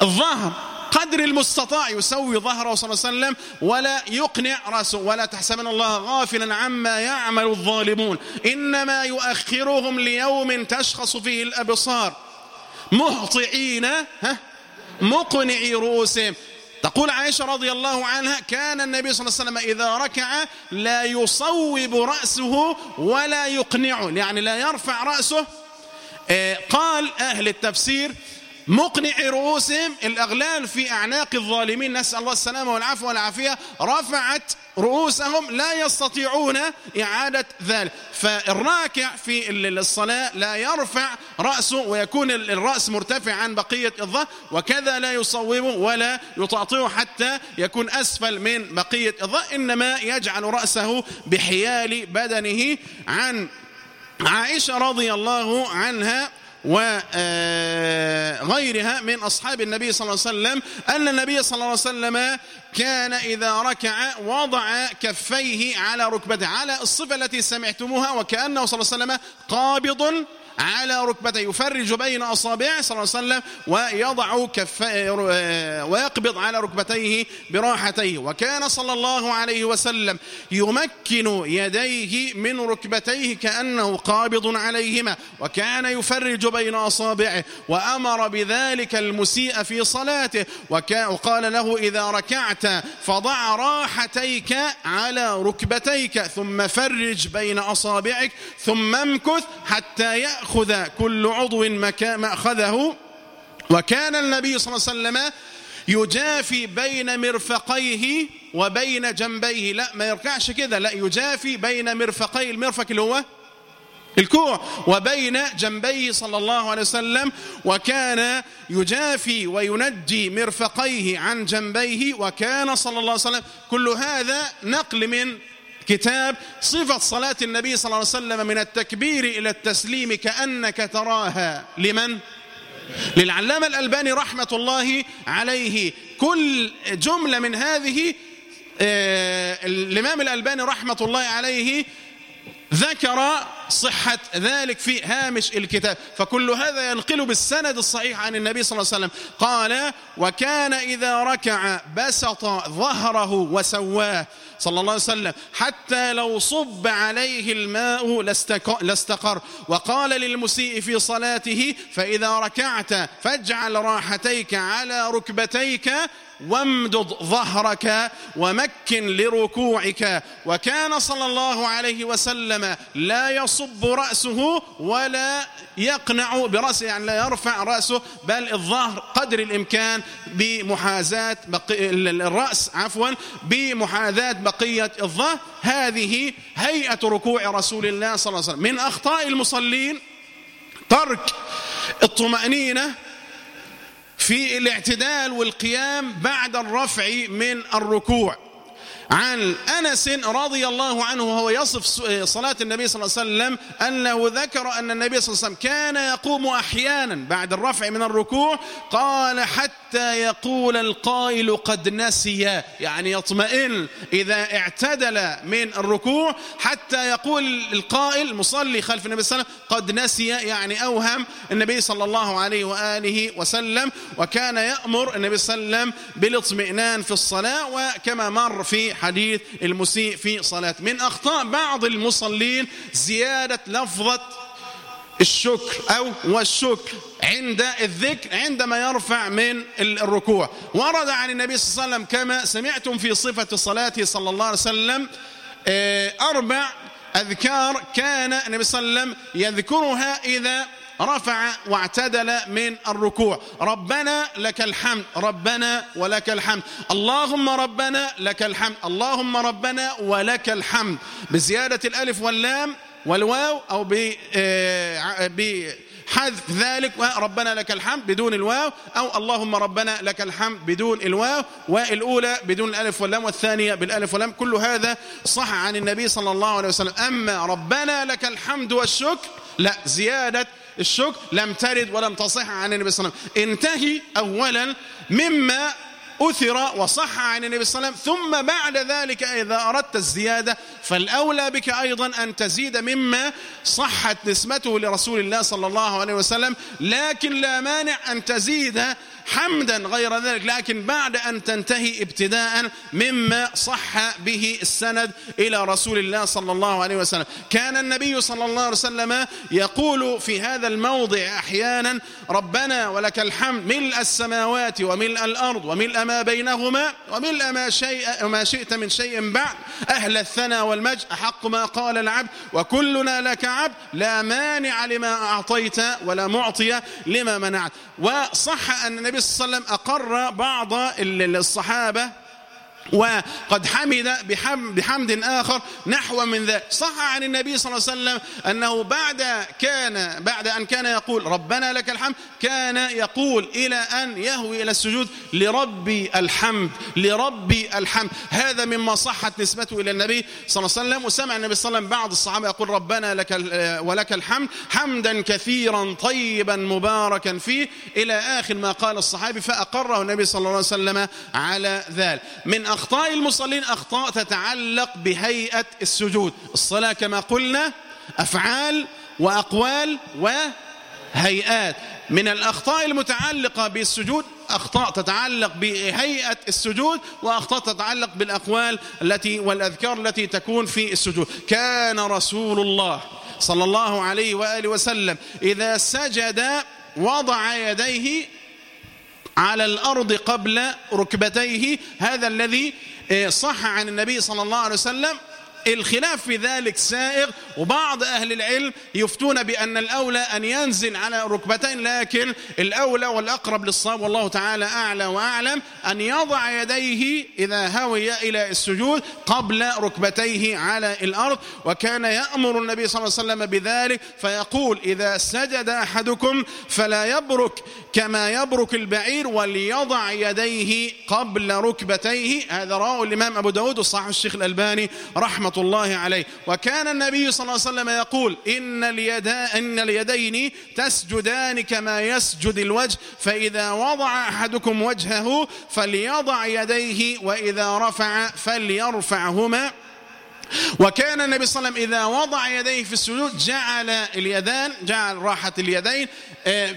الظهر. قدر المستطاع يسوي ظهره صلى الله عليه وسلم ولا يقنع رأسه. ولا تحسبن الله غافلا عما يعمل الظالمون. إنما يؤخرهم ليوم تشخص فيه الأبصار. مهطعين ها مقنعي رؤوسهم. تقول عائشة رضي الله عنها كان النبي صلى الله عليه وسلم إذا ركع لا يصوب رأسه ولا يقنعه يعني لا يرفع رأسه. آه، قال أهل التفسير مقنع رؤوسهم الأغلال في أعناق الظالمين. نسأل الله السلامة والعفو والعافية. رفعت رؤوسهم لا يستطيعون إعادة ذلك. فالراكع في الصلاة لا يرفع رأسه ويكون الرأس مرتفع عن بقية الظهر وكذا لا يصوبه ولا يطاطئه حتى يكون أسفل من بقية الظهر. إنما يجعل رأسه بحيال بدنه. عن عائشة رضي الله عنها وغيرها من أصحاب النبي صلى الله عليه وسلم أن النبي صلى الله عليه وسلم كان إذا ركع وضع كفيه على ركبته على الصفة التي سمعتموها وكأنه صلى الله عليه وسلم قابض على ركبتيه يفرج بين أصابعه صلى الله عليه وسلم ويضع كف ويقبض على ركبتيه براحتيه. وكان صلى الله عليه وسلم يمكن يديه من ركبتيه كأنه قابض عليهما. وكان يفرج بين أصابعه وأمر بذلك المسيء في صلاته. وقال له إذا ركعت فضع راحتيك على ركبتيك ثم فرج بين أصابعك ثم امكث حتى يأخذ يأخذ كل عضو مأخذه. وكان النبي صلى الله عليه وسلم يجافي بين مرفقيه وبين جنبيه. لا ما يركعش كده. لا يجافي بين مرفقي المرفق اللي هو الكوع وبين جنبيه صلى الله عليه وسلم. وكان يجافي وينجي مرفقيه عن جنبيه. وكان صلى الله عليه وسلم. كل هذا نقل من كتاب صفة صلاة النبي صلى الله عليه وسلم من التكبير إلى التسليم كأنك تراها لمن؟ للعلامة الألباني رحمة الله عليه كل جملة من هذه آه، الإمام الألباني رحمة الله عليه ذكر صحة ذلك في هامش الكتاب. فكل هذا ينقل بالسند الصحيح عن النبي صلى الله عليه وسلم. قال وكان إذا ركع بسط ظهره وسواه صلى الله عليه وسلم حتى لو صب عليه الماء لاستقر. وقال للمسيء في صلاته فإذا ركعت فاجعل راحتيك على ركبتيك وامدد ظهرك ومكن لركوعك. وكان صلى الله عليه وسلم لا يصب رأسه ولا يقنع برأسه يعني لا يرفع رأسه بل الظهر قدر الإمكان بمحاذاة الرأس عفوا بمحاذاة بقية الظهر. هذه هيئة ركوع رسول الله صلى الله عليه وسلم. من أخطاء المصلين ترك الطمأنينة في الاعتدال والقيام بعد الرفع من الركوع. عن أنس رضي الله عنه وهو يصف صلاة النبي صلى الله عليه وسلم أنه ذكر أن النبي صلى الله عليه وسلم كان يقوم أحيانا بعد الرفع من الركوع قال حتى يقول القائل قد نسي يعني يطمئن إذا اعتدل من الركوع حتى يقول القائل مصلي خلف النبي صلى الله عليه وسلم قد نسي يعني أوهم النبي صلى الله عليه وآله وسلم وكان يأمر النبي صلى الله عليه وسلم بالاطمئنان في الصلاة وكما مر في حديث المسيء في صلاة. من أخطاء بعض المصلين زيادة لفظة الشكر أو والشكر عند الذكر عندما يرفع من الركوع. ورد عن النبي صلى الله عليه وسلم كما سمعتم في صفة صلاته صلى الله عليه وسلم أربع أذكار كان النبي صلى الله عليه وسلم يذكرها إذا رفع واعتدل من الركوع. ربنا لك الحمد ربنا ولك الحمد. اللهم ربنا لك الحمد اللهم ربنا ولك الحمد. بزيادة الألف واللام والواو أو بحذف ذلك ربنا لك الحمد بدون الواو أو اللهم ربنا لك الحمد بدون الواو والأولى بدون الألف واللام والثانية بالألف واللام. كل هذا صح عن النبي صلى الله عليه وسلم. أما ربنا لك الحمد والشكر لا زيادة الشكر لم ترد ولم تصح عن النبي صلى الله عليه وسلم. انتهي أولا مما أثر وصح عن النبي صلى الله عليه وسلم. ثم بعد ذلك إذا أردت الزيادة فالأولى بك أيضا أن تزيد مما صحت نسبته لرسول الله صلى الله عليه وسلم. لكن لا مانع أن تزيد حمدا غير ذلك لكن بعد أن تنتهي ابتداء مما صح به السند إلى رسول الله صلى الله عليه وسلم. كان النبي صلى الله عليه وسلم يقول في هذا الموضع أحيانا ربنا ولك الحمد ملء السماوات وملء الأرض وملء ما بينهما وملء ما, شيء ما شئت من شيء بعد. أهل الثنى والمجد أحق ما قال العبد. وكلنا لك عبد لا مانع لما أعطيت ولا معطي لما منعت. وصح أن النبي صلى الله عليه وسلم أقر بعض الصحابة وقد حمد بحمد, آخر نحو من ذلك صح عن النبي صلى الله عليه وسلم أنه بعد كان بعد أن كان يقول ربنا لك الحمد كان يقول إلى أن يهوي إلى السجود لربي الحمد لربي الحمد. هذا مما صحت نسبته إلى النبي صلى الله عليه وسلم. وسمع النبي صلى الله عليه وسلم بعض الصحابة يقول ربنا لك ولك الحمد حمدا كثيرا طيبا مباركا فيه. إلى آخر ما قال الصحابي فأقره النبي صلى الله عليه وسلم على ذلك. من أخطاء المصلين أخطاء تتعلق بهيئة السجود. الصلاة كما قلنا أفعال وأقوال وهيئات. من الأخطاء المتعلقة بالسجود أخطاء تتعلق بهيئة السجود وأخطاء تتعلق بالأقوال التي والأذكار التي تكون في السجود. كان رسول الله صلى الله عليه وآله وسلم إذا سجد وضع يديه على الأرض قبل ركبتيه هذا الذي صح عن النبي صلى الله عليه وسلم الخلاف في ذلك سائغ وبعض أهل العلم يفتون بأن الأولى أن ينزل على ركبتين لكن الأولى والأقرب للصواب والله تعالى أعلى وأعلم أن يضع يديه إذا هوي إلى السجود قبل ركبتيه على الأرض. وكان يأمر النبي صلى الله عليه وسلم بذلك فيقول إذا سجد أحدكم فلا يبرك كما يبرك البعير وليضع يديه قبل ركبتيه. هذا رواه الإمام أبو داود وصحح الشيخ الألباني الله عليه. وكان النبي صلى الله عليه وسلم يقول إن, اليدا إن اليدين تسجدان كما يسجد الوجه فإذا وضع أحدكم وجهه فليضع يديه وإذا رفع فليرفعهما. وكان النبي صلى الله عليه وسلم إذا وضع يديه في السجود جعل اليدان جعل راحة اليدين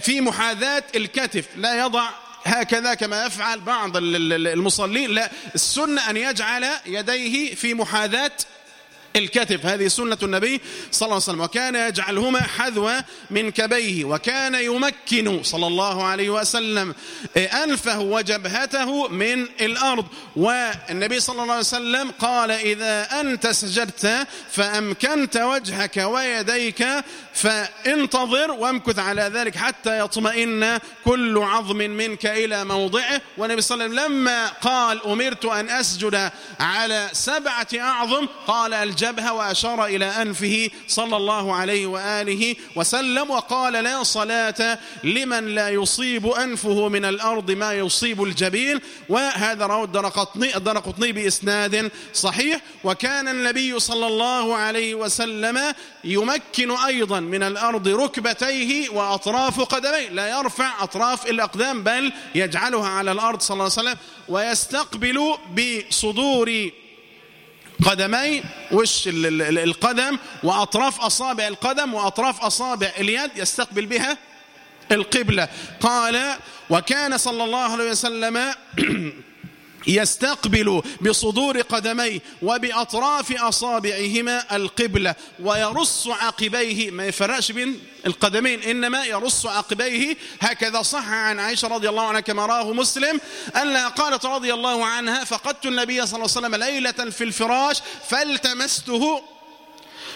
في محاذاة الكتف. لا يضع هكذا كما يفعل بعض المصلين. لا السنة أن يجعل يديه في محاذاة الكتف. هذه سنة النبي صلى الله عليه وسلم وكان يجعلهما حذو من كبيه وكان يمكن صلى الله عليه وسلم أنفه وجبهته من الأرض. والنبي صلى الله عليه وسلم قال إذا أنت سجدت فأمكنت وجهك ويديك فانتظر وامكث على ذلك حتى يطمئن كل عظم منك إلى موضعه. والنبي صلى الله عليه وسلم لما قال أمرت أن أسجد على سبعة أعظم قال الجبهة وأشار إلى أنفه صلى الله عليه وآله وسلم وقال لا صلاة لمن لا يصيب أنفه من الأرض ما يصيب الجبين. وهذا رواه الدرقطني, الدرقطني بإسناد صحيح. وكان النبي صلى الله عليه وسلم يمكن أيضا من الأرض ركبتيه وأطراف قدميه. لا يرفع أطراف الأقدام بل يجعلها على الأرض صلى الله عليه وسلم ويستقبل بصدور قدمي وش القدم وأطراف أصابع القدم وأطراف أصابع اليد يستقبل بها القبلة. قال وكان صلى الله عليه وسلم يستقبل بصدور قدميه وبأطراف أصابعهما القبلة ويرص عقبيه. ما يفرقش بين القدمين إنما يرص عقبيه. هكذا صح عن عائشة رضي الله عنها كما راه مسلم أنها قالت رضي الله عنها فقدت النبي صلى الله عليه وسلم ليلة في الفراش فالتمسته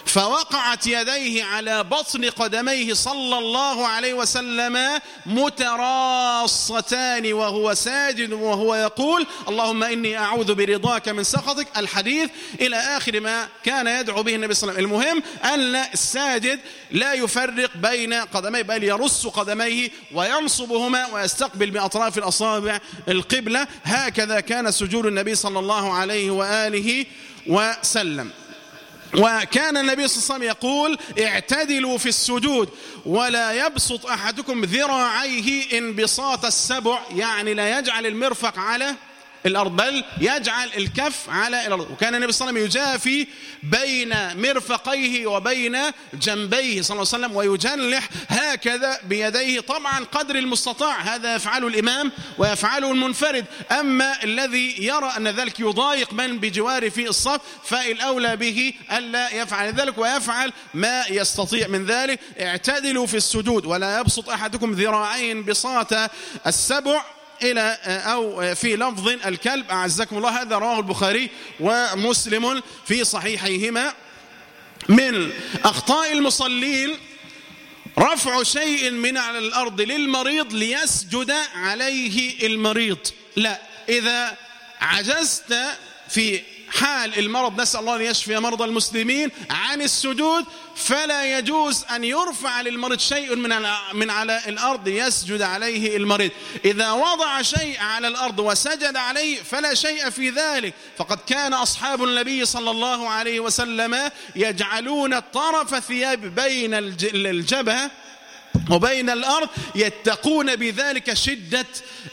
فوقعت يديه على بطن قدميه صلى الله عليه وسلم متراصتان وهو ساجد وهو يقول اللهم إني أعوذ برضاك من سخطك. الحديث إلى آخر ما كان يدعو به النبي صلى الله عليه وسلم. المهم أن الساجد لا يفرق بين قدميه بل يرص قدميه وينصبهما ويستقبل بأطراف الأصابع القبلة. هكذا كان سجود النبي صلى الله عليه وآله وسلم. وكان النبي صلى الله عليه وسلم يقول اعتدلوا في السجود ولا يبسط أحدكم ذراعيه انبساط السبع يعني لا يجعل المرفق على الأرض بل يجعل الكف على الأرض. وكان النبي صلى الله عليه وسلم يجافي بين مرفقيه وبين جنبيه صلى الله عليه وسلم ويجنح هكذا بيديه. طبعا قدر المستطاع هذا يفعله الإمام ويفعله المنفرد. أما الذي يرى أن ذلك يضايق من بجواره في الصف فالأولى به ألا يفعل ذلك ويفعل ما يستطيع من ذلك. اعتدلوا في السجود ولا يبسط أحدكم ذراعين بساط السبع. إلى أو في لفظ الكلب أعزكم الله هذا رواه البخاري ومسلم في صحيحيهما. من أخطاء المصلين رفع شيء من على الأرض للمريض ليسجد عليه المريض. لا إذا عجزت في حال المرض نسأل الله أن يشفي مرضى المسلمين عن السجود. فلا يجوز أن يرفع للمريض شيء من من على الأرض يسجد عليه المريض. إذا وضع شيء على الأرض وسجد عليه فلا شيء في ذلك. فقد كان أصحاب النبي صلى الله عليه وسلم يجعلون طرف ثياب بين الجبهة وبين الأرض يتقون بذلك شدة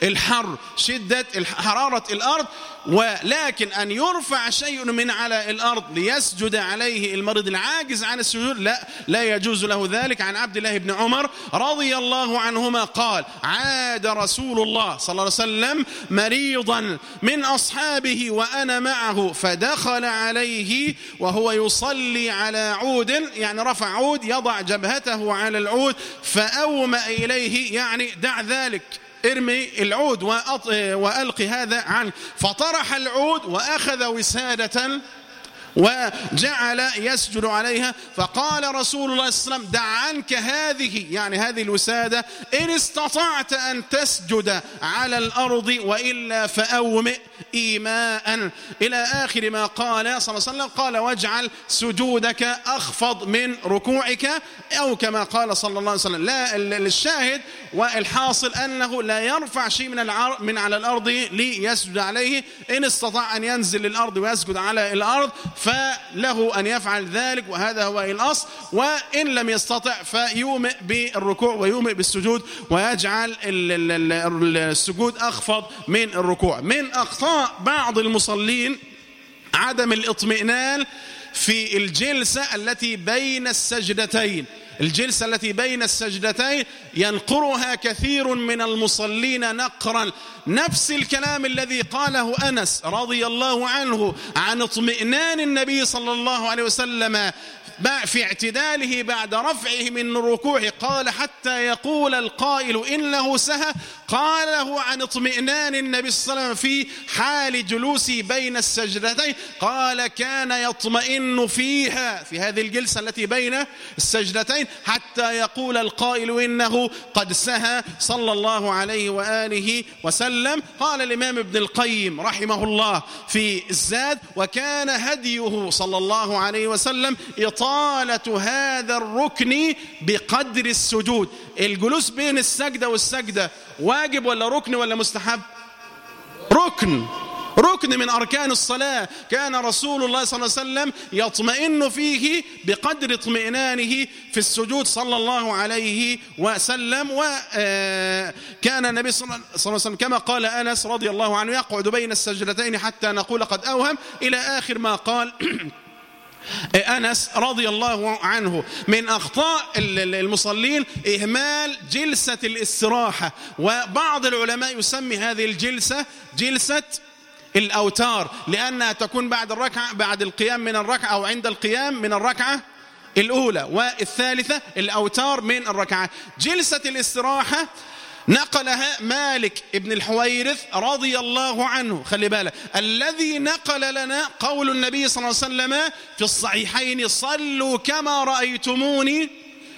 الحر شدة حرارة الأرض. ولكن أن يرفع شيء من على الأرض ليسجد عليه المريض العاجز عن السجود لا لا يجوز له ذلك. عن عبد الله بن عمر رضي الله عنهما قال عاد رسول الله صلى الله عليه وسلم مريضا من أصحابه وأنا معه فدخل عليه وهو يصلي على عود يعني رفع عود يضع جبهته على العود فأومأ إليه يعني دع ذلك. ارمي العود وألقي هذا عنه. فطرح العود وأخذ وسادة وجعل يسجد عليها. فقال رسول الله صلى الله عليه وسلم دع عنك هذه. يعني هذه الوسادة إن استطعت أن تسجد على الأرض وإلا فأومئ إيماء. إلى آخر ما قال صلى الله عليه وسلم قال واجعل سجودك أخفض من ركوعك. أو كما قال صلى الله عليه وسلم لا الشاهد والحاصل أنه لا يرفع شيء من, من على الأرض ليسجد عليه. إن استطاع أن ينزل للأرض ويسجد على الأرض فله أن يفعل ذلك وهذا هو الأصل. وإن لم يستطع فيومئ بالركوع ويومئ بالسجود ويجعل السجود أخفض من الركوع. من أخطاء بعض المصلين عدم الاطمئنان في الجلسة التي بين السجدتين. الجلسة التي بين السجدتين ينقرها كثير من المصلين نقرا نفس الكلام الذي قاله أنس رضي الله عنه عن اطمئنان النبي صلى الله عليه وسلم في اعتداله بعد رفعه من الركوع قال حتى يقول القائل إنه سهى. قاله عن اطمئنان النبي صلى الله عليه وسلم في حال جلوسه بين السجدتين. قال كان يطمئن فيها في هذه الجلسة التي بين السجدتين حتى يقول القائل إنه قد سهى. صلى الله عليه وآله وسلم. قال الإمام ابن القيم رحمه الله في الزاد وكان هديه صلى الله عليه وسلم إطالة هذا الركن بقدر السجود. الجلوس بين السجدة والسجدة واجب ولا ركن ولا مستحب؟ ركن. ركن من أركان الصلاة. كان رسول الله صلى الله عليه وسلم يطمئن فيه بقدر اطمئنانه في السجود صلى الله عليه وسلم. وكان النبي صلى الله عليه وسلم كما قال أنس رضي الله عنه يقعد بين السجدتين حتى نقول قد أوهم إلى آخر ما قال. أنس رضي الله عنه من أخطاء المصلين إهمال جلسة الاستراحة. وبعض العلماء يسمي هذه الجلسة جلسة الأوتار لأنها تكون بعد الركعة بعد القيام من الركعة أو عند القيام من الركعة الأولى. والثالثة الأوتار من الركعات جلسة الاستراحة نقلها مالك ابن الحويرث رضي الله عنه. خلي بالك. الذي نقل لنا قول النبي صلى الله عليه وسلم في الصحيحين صلوا كما رأيتموني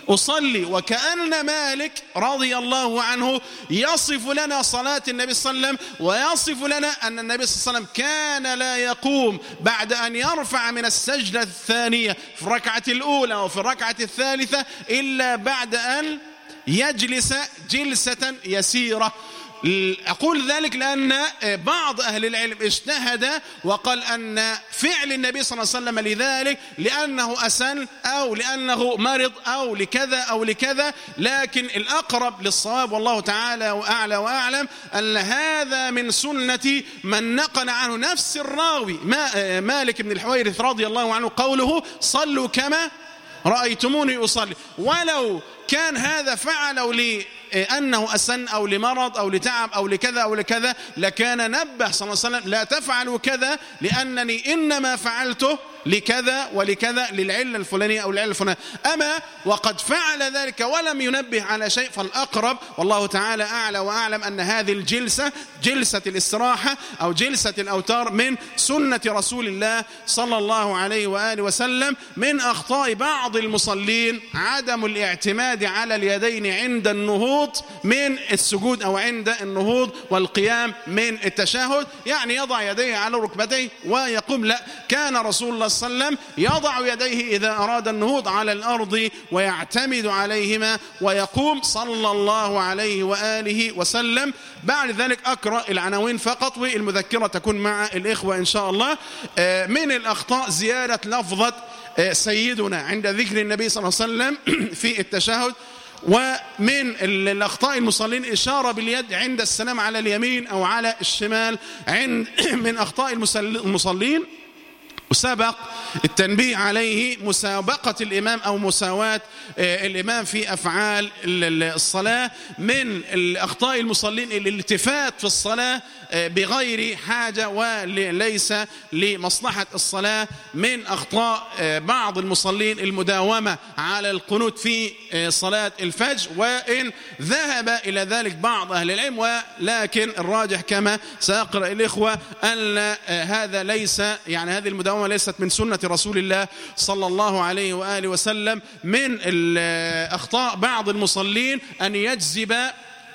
أصلي. وكأن مالك رضي الله عنه يصف لنا صلاة النبي صلى الله عليه وسلم ويصف لنا أن النبي صلى الله عليه وسلم كان لا يقوم بعد أن يرفع من السجدة الثانية في الركعة الأولى وفي الركعة الثالثة إلا بعد أن يجلس جلسة يسيرة. أقول ذلك لأن بعض أهل العلم اجتهد وقال أن فعل النبي صلى الله عليه وسلم لذلك لأنه أسن أو لأنه مرض أو لكذا أو لكذا. لكن الأقرب للصواب والله تعالى وأعلى وأعلم أن هذا من سنة من نقل عنه نفس الراوي مالك بن الحويرث رضي الله عنه قوله صلوا كما رأيتموني أصلي. ولو كان هذا فعلوا لي أنه أسن أو لمرض أو لتعب أو لكذا أو لكذا لكان نبه صلى الله عليه وسلم لا تفعلوا كذا لأنني إنما فعلته لكذا ولكذا للعلة الفلانية أو العلة الفلانية. أما وقد فعل ذلك ولم ينبه على شيء فالأقرب والله تعالى أعلى وأعلم أن هذه الجلسة جلسة الاستراحة أو جلسة الأوتار من سنة رسول الله صلى الله عليه وآله وسلم من أخطاء بعض المصلين عدم الاعتماد على اليدين عند النهوض من السجود أو عند النهوض والقيام من التشهد. يعني يضع يديه على ركبتيه ويقوم. لا كان رسول الله وسلم يضع يديه إذا أراد النهوض على الأرض ويعتمد عليهما ويقوم صلى الله عليه وآله وسلم. بعد ذلك أقرأ العناوين فقط والمذكرة تكون مع الإخوة إن شاء الله. من الأخطاء زيادة لفظة سيدنا عند ذكر النبي صلى الله عليه وسلم في التشهد. ومن الأخطاء المصلين إشارة باليد عند السلام على اليمين أو على الشمال. عند من أخطاء المصلين وسبق التنبيه عليه مسابقة الإمام أو مساواة الإمام في أفعال الصلاة من الأخطاء المصلين الالتفات في الصلاة بغير حاجة وليس لمصلحة الصلاة من أخطاء بعض المصلين المداومة على القنوت في صلاة الفجر وإن ذهب إلى ذلك بعض أهل العلم. ولكن الراجح كما سأقرأ الإخوة أن هذا ليس يعني هذه المداومة ليست من سنة رسول الله صلى الله عليه وآله وسلم من أخطاء بعض المصلين أن يجذب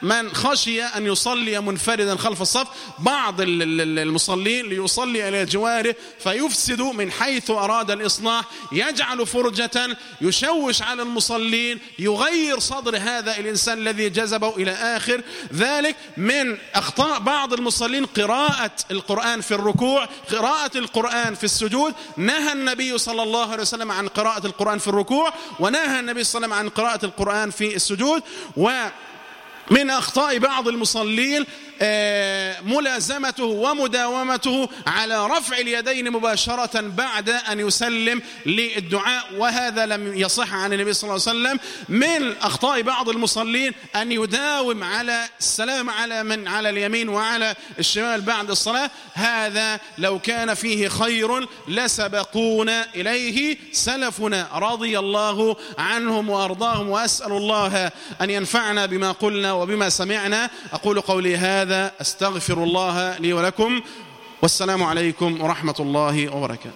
من خشي أن يصلي منفردا خلف الصف بعض المصلين ليصلي إلى جواره فيفسد من حيث أراد الإصلاح يجعل فرجة يشوش على المصلين يغير صدر هذا الإنسان الذي جذبه إلى آخر. ذلك من أخطاء بعض المصلين قراءة القرآن في الركوع قراءة القرآن في السجود. نهى النبي صلى الله عليه وسلم عن قراءة القرآن في الركوع ونهى النبي صلى الله عليه وسلم عن قراءة القرآن في السجود. و من أخطاء بعض المصلين ملازمته ومداومته على رفع اليدين مباشرة بعد أن يسلم للدعاء وهذا لم يصح عن النبي صلى الله عليه وسلم. من أخطاء بعض المصلين أن يداوم على السلام على من؟ على اليمين وعلى الشمال بعد الصلاة. هذا لو كان فيه خير لسبقونا إليه. سلفنا رضي الله عنهم وأرضاهم وأسأل الله أن ينفعنا بما قلنا وبما سمعنا أقول قولي هذا أستغفر الله لي ولكم والسلام عليكم ورحمة الله وبركاته.